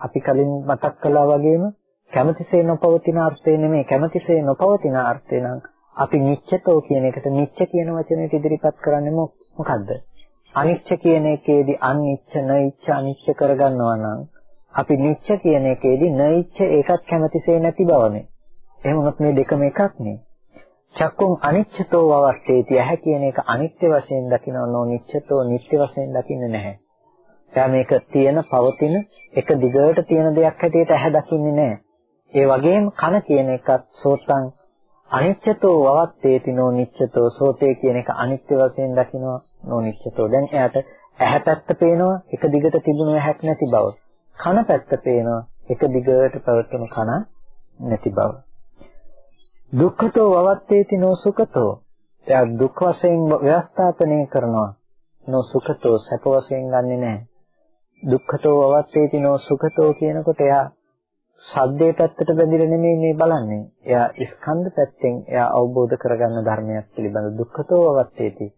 Speaker 1: අපි කලින් මතක් කළා වගේම කැමැතිසේ නොපවතින අර්ථය නෙමෙයි කැමැතිසේ නොපවතින අර්ථය නම් අපි නිච්චතෝ කියන එකට නිච්ච කියන වචනයට ඉදිරිපත් කරන්නේ මොකද්ද? අනිච්ච කියන එකේදී අනිච්ච නයිච්ච අනිච්ච කරගන්නවා නම් අපි නිච්ච කියන එකේදී නයිච්ච ඒකත් කැමැතිසේ නැති බවනේ. එහෙම වුණොත් මේ දෙකම එකක් නේ. චක්කුම් අනිච්චතෝ වවත්තේති ඇහැ කියන එක අනිත්‍ය වශයෙන් දකිනව නෝ නිච්චතෝ නිත්‍ය වශයෙන් දකින්නේ නැහැ. එයා මේක තියෙන පවතින එක දිගට තියෙන දෙයක් හැටියට ඇහැ දකින්නේ නැහැ. ඒ වගේම කන කියන එකත් සෝතං අනිච්චතෝ වවත්තේති නෝ නිච්චතෝ සෝතේ කියන එක අනිත්‍ය වශයෙන් දකිනවා නෝ නිච්චතෝ. දැන් එයාට ඇහැ පැත්ත පේනවා එක දිගට තිබුණු ඇහැක් නැති බව. කන පැත්ත පේනවා එක දිගට පැවතුණු කන නැති බව. දුක්ඛතෝ වවත්තේති නෝ සුඛතෝ. එයා දුක් වශයෙන් ව්‍යවස්ථාපනය කරනවා. නෝ සුඛතෝ සැප වශයෙන් ගන්නෙ නැහැ. දුක්ඛතෝ වවත්තේති නෝ සුඛතෝ කියනකොට එයා සද්දේ පැත්තට බැඳිලා නෙමෙයි මේ බලන්නේ. එයා ස්කන්ධ පැත්තෙන් එයා අවබෝධ කරගන්න ධර්මයක් පිළිබඳ දුක්ඛතෝ අවත්තේති.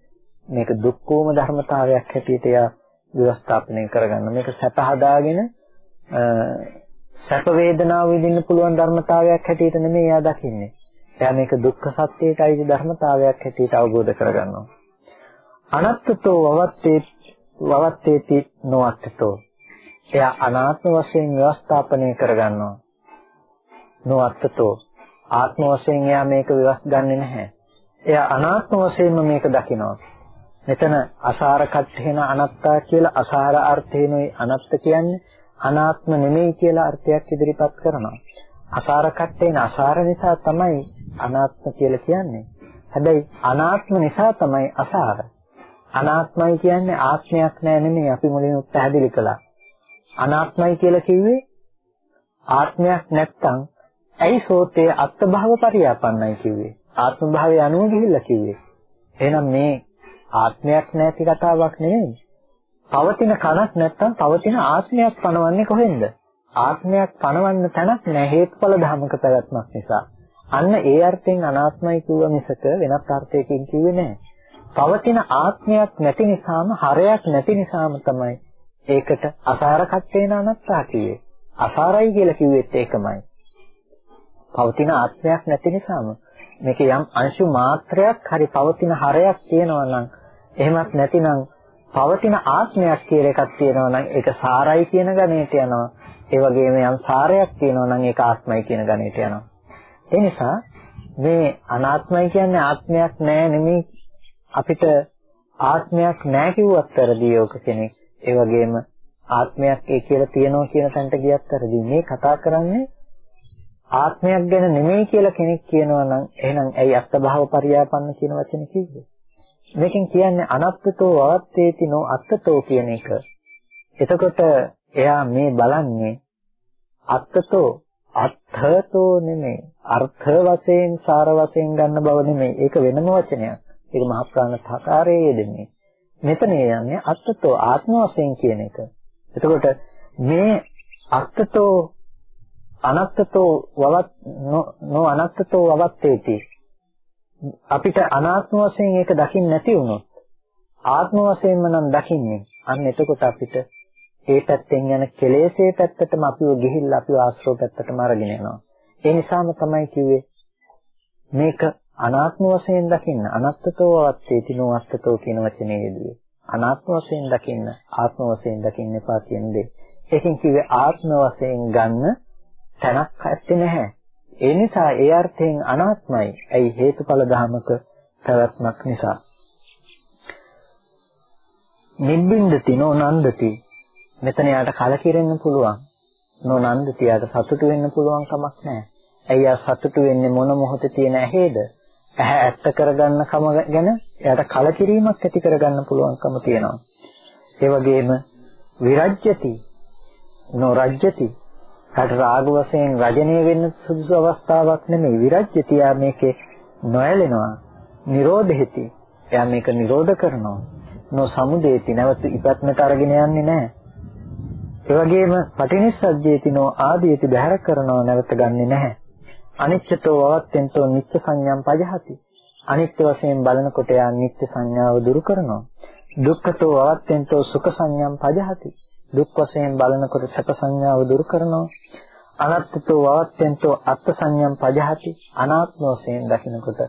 Speaker 1: මේක දුක්ඛෝම ධර්මතාවයක් හැටියට එයා ව්‍යවස්ථාපනය කරගන්න. මේක සැප හදාගෙන සැප වේදනාව විඳින්න පුළුවන් ධර්මතාවයක් හැටියට නෙමෙයි එයා දකින්නේ. එයා මේක දුක්ඛ සත්‍යයටයි ධර්මතාවයක් හැටියට අවබෝධ කරගන්නවා. අනත්තතෝ වවත්තේ වවත්තේති නොඅත්තතෝ එයා අනාත්ම වශයෙන් ව්‍යවස්ථාපනය කරගන්නවා. නොඅත්තතෝ ආත්ම වශයෙන් එයා මේක විවස් ගන්නෙ නැහැ. එයා අනාත්ම වශයෙන්ම මේක දකිනවා. මෙතන අසාර කට්ඨේන අනත්තා කියලා අසාර අර්ථේනොයි අනත්ත කියන්නේ අනාත්ම නෙමෙයි කියලා අර්ථයක් ඉදිරිපත් කරනවා. අසාර කට්ඨේන අසාර නිසා තමයි අනාත්ම කියලා කියන්නේ. හැබැයි අනාත්ම නිසා තමයි අසාර. අනාත්මයි කියන්නේ ආත්මයක් නෑ නෙමෙයි අපි මුලින් පැහැදිලි කළා. අනාත්මයි කියලා කිව්වේ ආත්මයක් නැත්තම් ඇයි සෝතේ අත්භව පරියාපන්නයි කිව්වේ? ආත්ම භාවය අනුව ගිහිල්ලා කිව්වේ. එහෙනම් මේ ආත්මයක් නැති කතාවක් නෙමෙයි. පවතින කනක් නැත්තම් පවතින ආත්මයක් පනවන්නේ කොහෙන්ද? ආත්මයක් පනවන්න තැනක් නැහැ හේතුඵල ධමක පැවැත්මක් නිසා. අන්න ඒ අර්ථයෙන් අනාත්මයි කිව්ව මිසක වෙනත් අර්ථයකින් කිව්වේ නැහැ පවතින ආත්මයක් නැති නිසාම හරයක් නැති නිසාම තමයි ඒකට අසාර කච්චේන අනත්තා කියේ. අසාරයි කියලා කිව්වෙත් ඒකමයි. පවතින ආත්මයක් නැති නිසාම මේක යම් අංශු මාත්‍රයක් හරි පවතින හරයක් තියෙනවා නම් එහෙමත් නැතිනම් පවතින ආත්මයක් කියලා එකක් තියෙනවා නම් ඒක සාරයි කියන ගණයට යනවා. ඒ වගේම යම් සාරයක් තියෙනවා නම් ඒක ආත්මයි කියන ගණයට යනවා. ඒ නිසා මේ අනාත්මයි කියන්නේ ආත්මයක් නෑ නෙමෙයි අපිට ආත්මයක් නෑ කිව්වත් වැරදි යෝග කෙනෙක්. ඒ වගේම ආත්මයක් ඒ කියලා තියනවා කියන තැනට ගියත් හරියි. මේ කතා කරන්නේ ආත්මයක් ගැන නෙමෙයි කියලා කෙනෙක් කියනවා නම් එහෙනම් ඇයි අත්භව පරියාපන්න කියන වචනේ කිව්වේ? මේකෙන් කියන්නේ අනත්තතෝ අවත්තේති නෝ අත්තතෝ කියන එක. එතකොට එයා මේ බලන්නේ අත්තතෝ අත්ථතෝ නෙමෙයි අර්ථ වශයෙන් සාර වශයෙන් ගන්න බව නෙමෙයි. ඒක වෙනම වචනයක්. ඒක මහ ප්‍රාණතාකාරයේ යෙදෙන්නේ. මෙතන යන්නේ අත්තතෝ ආත්ම වශයෙන් කියන එක. එතකොට මේ අත්තතෝ අනත්තතෝ වවත් නො අනත්තතෝ වවත්තේති අපිට අනාත්ම වශයෙන් ඒක දකින්න නැති වුණොත් ආත්ම වශයෙන්ම නම් දකින්නේ අන්න එතකොට අපිට ඒ පැත්තෙන් යන කෙලෙසේ පැත්තටම අපිව ගිහිල්ලා අපිව ආශ්‍රව පැත්තටම අරගෙන යනවා ඒ නිසාම තමයි කිව්වේ මේක අනාත්ම වශයෙන් දකින්න අනත්තතෝ වත්තේති නොවත්තතෝ කියන වචනේ යෙදුවේ. අනාත්ම වශයෙන් දකින්න ආත්ම වශයෙන් දකින්න එපා කියන දේ. ඒකෙන් කිව්වේ ආත්ම වශයෙන් ගන්න තැනක් ඇත්තේ නැහැ. ඒ නිසා ඒ අර්ථයෙන් අනාත්මයි. ඇයි හේතුඵල ධමක පැවැත්මක් නිසා. නිබ්බින්දති නොනන්දති. මෙතන යාට කලකිරෙන්න පුළුවන්. නොනන්දති යාට සතුටු වෙන්න පුළුවන් කමක් නැහැ. ඇයි යා සතුටු වෙන්නේ මොන මොහොතේ තියෙන ඇහේද? ඇහැ ඇත්ත කරගන්න කම ගැන එයාට කලකිරීමක් ඇති කරගන්න පුළුවන්කම තියෙනවා. ඒ වගේම විරජ්‍යති නොරජ්‍යති. කාට රාග වශයෙන් රජණය වෙන්න සුදුසු අවස්ථාවක් නෙමෙයි. විරජ්‍යති යා මේකේ නොයැලෙනවා නිරෝධෙති. එයා මේක නිරෝධ කරනවා. නො සමුදේති නැවත ඉපත්මට අරගෙන යන්නේ නැහැ. ඒ වගේම පටිනිස්සජ්ජේති නො ආදීති බහැර කරනවා නැවත ගන්නෙ නැහැ. අනිච්චතෝ වවත්තෙන්තෝ නිච්ච සංඥම් පජහති. අනිත්‍ය වශයෙන් බලනකොට යා නිත්‍ය සංඥාව දුරු කරනවා. දුක්ඛතෝ වවත්තෙන්තෝ සුඛ සංඥම් පජහති. දුක් වශයෙන් බලනකොට සැප සංඥාව දුරු කරනවා. අනත්තතෝ වවත්තෙන්තෝ අත්ථ සංඥම් පජහති. අනාත්ම වශයෙන් දකිනකොට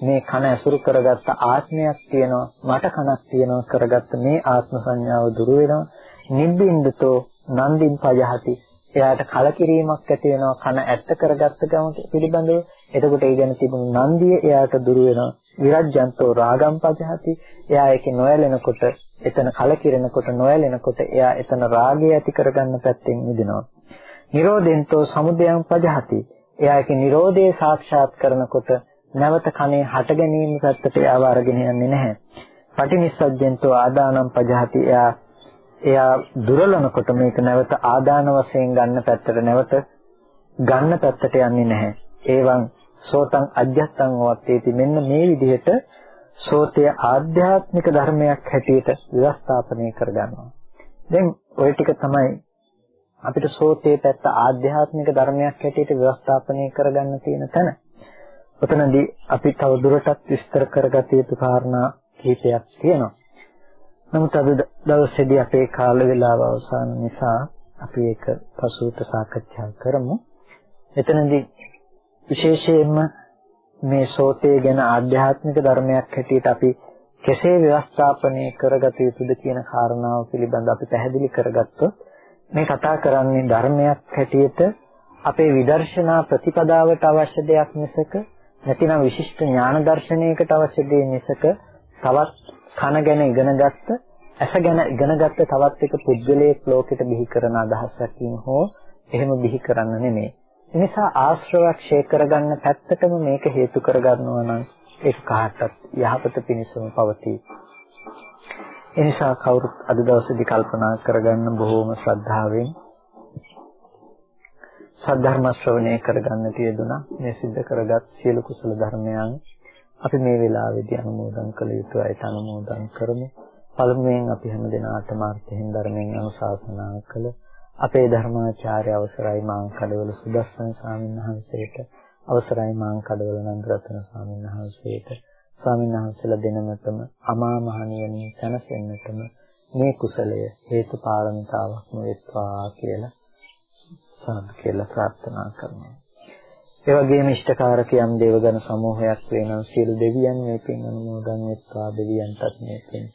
Speaker 1: මේ කන ඇසුරු කරගත්ත ආත්මයක් තියෙනවා මට කනක් තියෙනවා කරගත්ත මේ ආත්ම සංඥාව දුරු වෙනවා නිබ්බින්දතෝ නන්දින් පජහති එයාට කලකිරීමක් ඇති වෙනවා කන ඇත්ත කරගත්ත ගම පිළිබඳව. එතකොට ඒ ගැන තිබුණු නන්දිය එයාට දුර වෙනවා. විරජ්‍යන්තෝ රාගම් පජහති. එයා ඒකේ නොයැලෙනකොට, එතන කලකිරෙනකොට, නොයැලෙනකොට එයා එතන රාගය ඇති කරගන්න පැත්තෙන් මිදෙනවා. නිරෝධෙන්තෝ සමුදයං පජහති. එයා ඒකේ නිරෝධය සාක්ෂාත් කරනකොට නැවත කනේ හට ගැනීම පැත්තට එයාව අරගෙන යන්නේ නැහැ. පටිනිස්සජ්ජෙන්තෝ ආදානම් පජහති. එයා එයා දුරලනකොට මේක නැවත ආදාන වශයෙන් ගන්න පැත්තට නැවත ගන්න පැත්තට යන්නේ නැහැ. ඒවන් සෝතං අජ්ජත්තං වත්තේති මෙන්න මේ විදිහට සෝතය ආධ්‍යාත්මික ධර්මයක් හැටියට ව්‍යවස්ථාපනය කරගන්නවා. දැන් ওই ටික තමයි අපිට සෝතේ පැත්ත ආධ්‍යාත්මික ධර්මයක් හැටියට ව්‍යවස්ථාපනය කරගන්න තියෙන තැන. ඔතනදී අපි තව දුරටත් විස්තර කරගත යුතු කාරණා කිහිපයක් තියෙනවා. නමුත් අද දවසේදී අපේ කාල වේලාව අවසන් නිසා අපි ඒක පසුවට සාකච්ඡා කරමු. එතනදී විශේෂයෙන්ම මේ සෝතේ ගැන ආධ්‍යාත්මික ධර්මයක් හැටියට අපි කෙසේ ව්‍යවස්ථාපනය කරගත යුතුද කියන කාරණාව පිළිබඳව අපි පැහැදිලි කරගත්තොත් මේ කතා කරන්නේ ධර්මයක් හැටියට අපේ විදර්ශනා ප්‍රතිපදාවට අවශ්‍ය දෙයක් මිසක නැතිනම් විශිෂ්ට ඥාන දර්ශනයකට අවශ්‍ය දෙයක් මිසක තවත් කන ගැන ඉගෙනගත්ත, ඇස ගැන ඉගෙනගත්ත තවත් එක පුද්ගලයෙක් ලෝකෙට බිහි කරන අදහසකින් හෝ එහෙම බිහි කරන්න නෙමෙයි. ඒ නිසා ආශ්‍රවයක් ෂේ කරගන්න පැත්තටම මේක හේතු කරගන්නවා නම් ඒක කාටත් යහපත පිණිසම පවතී. ඒ නිසා කවුරුත් අද දවසේදී කල්පනා කරගන්න බොහෝම ශ්‍රද්ධාවෙන් සද්ධර්ම ශ්‍රවණය කරගන්න තියදුනා මේ සිද්ධ කරගත් සියලු කුසල ධර්මයන් අපි මේ වෙලාවේදී අනුමෝදන් කළ යුතු අයට අනුමෝදන් කරමු. පළමුවෙන් අපි හැම දිනාටම අර්ථයෙන් ධර්මයෙන් අනුශාසනා කළ අපේ ධර්මාචාර්ය අවසරයි මාං කඩවල සුදස්සන ස්වාමීන් වහන්සේට අවසරයි මාං කඩවල නන්දරත්න ස්වාමීන් වහන්සේට ස්වාමීන් වහන්සේලා දෙනමතම අමා මහ නිවනින් සැනසෙන්නටම මේ කුසලය හේතු පාරමිතාවක්ම වෙත්වා කියලා සාදු කියලා ප්‍රාර්ථනා කරනවා ඒ වගේම ඉෂ්ඨකාරකයන් දේවගණ සමූහයක් වෙනනම් සියලු දෙවියන් මේ පින් අනුමෝදන් වෙත්වා දෙවියන්ටත් මේ පින්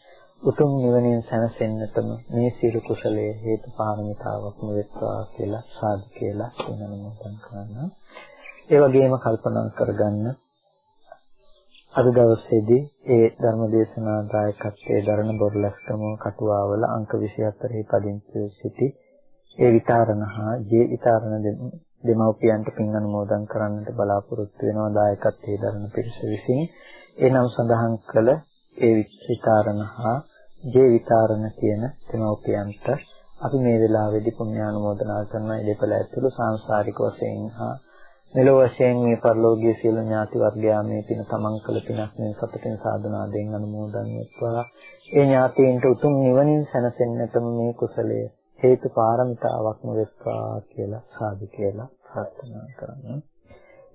Speaker 1: උතුම් නිවනින් සැනසෙන්නටම මේ සියලු කුසලයේ හේතු පාරමිතාවක්ම වෙත්වා කියලා සාදු කියලා පින් අනුමෝදන් කරනවා. ඒ වගේම කල්පනා කරගන්න අද දවසේදී ඒ ධර්මදේශනා දායකත්වයේ දරණ බොරලස්කම කටුවාවල අංක 24 පදිංචි සිටි ඒ විතරණ හා ජේ විතරණ දෙමව්පියන්ට පින් අනුමෝදන් කරන්නට බලාපොරොත්තු වෙනවා දායකත්වයේ දරන පිරිස විසින්. ඒ නම් සඳහන් කළ ඒ විචාරණ හා ජේ විචාරණ කියන දෙමව්පියන්ට අපි මේ වෙලාවේදී පුණ්‍යානුමෝදනා කරන ඉඩපළ ඇතුළු සාංශාරික වශයෙන් හා මෙලොව වශයෙන් මේ පරිලෝකීය සියලු ඥාති වර්ගයා මේ පින තමන් කළ පිනක් මේ සපතෙන් සාධනාවෙන් අනුමෝදන් වෙත්වා. ඒ ඥාතීන්ට උතුම් නිවනින් සැනසෙන්නටම මේ කුසලයේ හේතු පාරමිතාවක්ම වෙත්වා කියලා සාදු කියලා ප්‍රාර්ථනා කරනවා.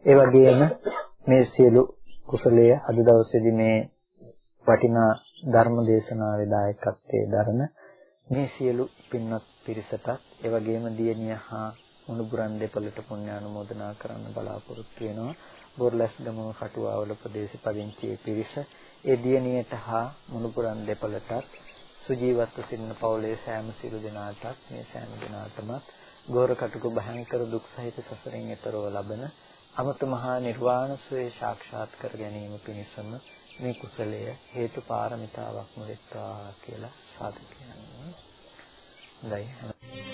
Speaker 1: ඒ වගේම මේ සියලු කුසලයේ අද දවසේදී මේ වටිනා ධර්ම දේශනාවේ දායකත්වයේ දරන මේ සියලු පින්වත් පිරිසටත් ඒ වගේම දියණිය හා මුණුබුරන් දෙපළට පුණ්‍ය ආනුමෝදනා කරන්න බලාපොරොත්තු වෙනවා. බොරලැස්ගම කටුවාවල ප්‍රදේශ පදිංචි පිරිස ඒ දියණියට හා මුණුපුරන් දෙපළටත් සුජීවත්ව සිටින පවුලේ සෑම සිළු දෙනාටත් මේ සෑම දෙනාටම ගෝර කටුක භයංකර දුක් සහිත සසරෙන් එතරව ලබන අමත මහා නිර්වාණ සුවේ සාක්ෂාත් කර ගැනීම පිණිසම මේ කුසලය හේතු පාරමිතාවක්ම වෙත්වා කියලා සාදු කියනවා. හොඳයි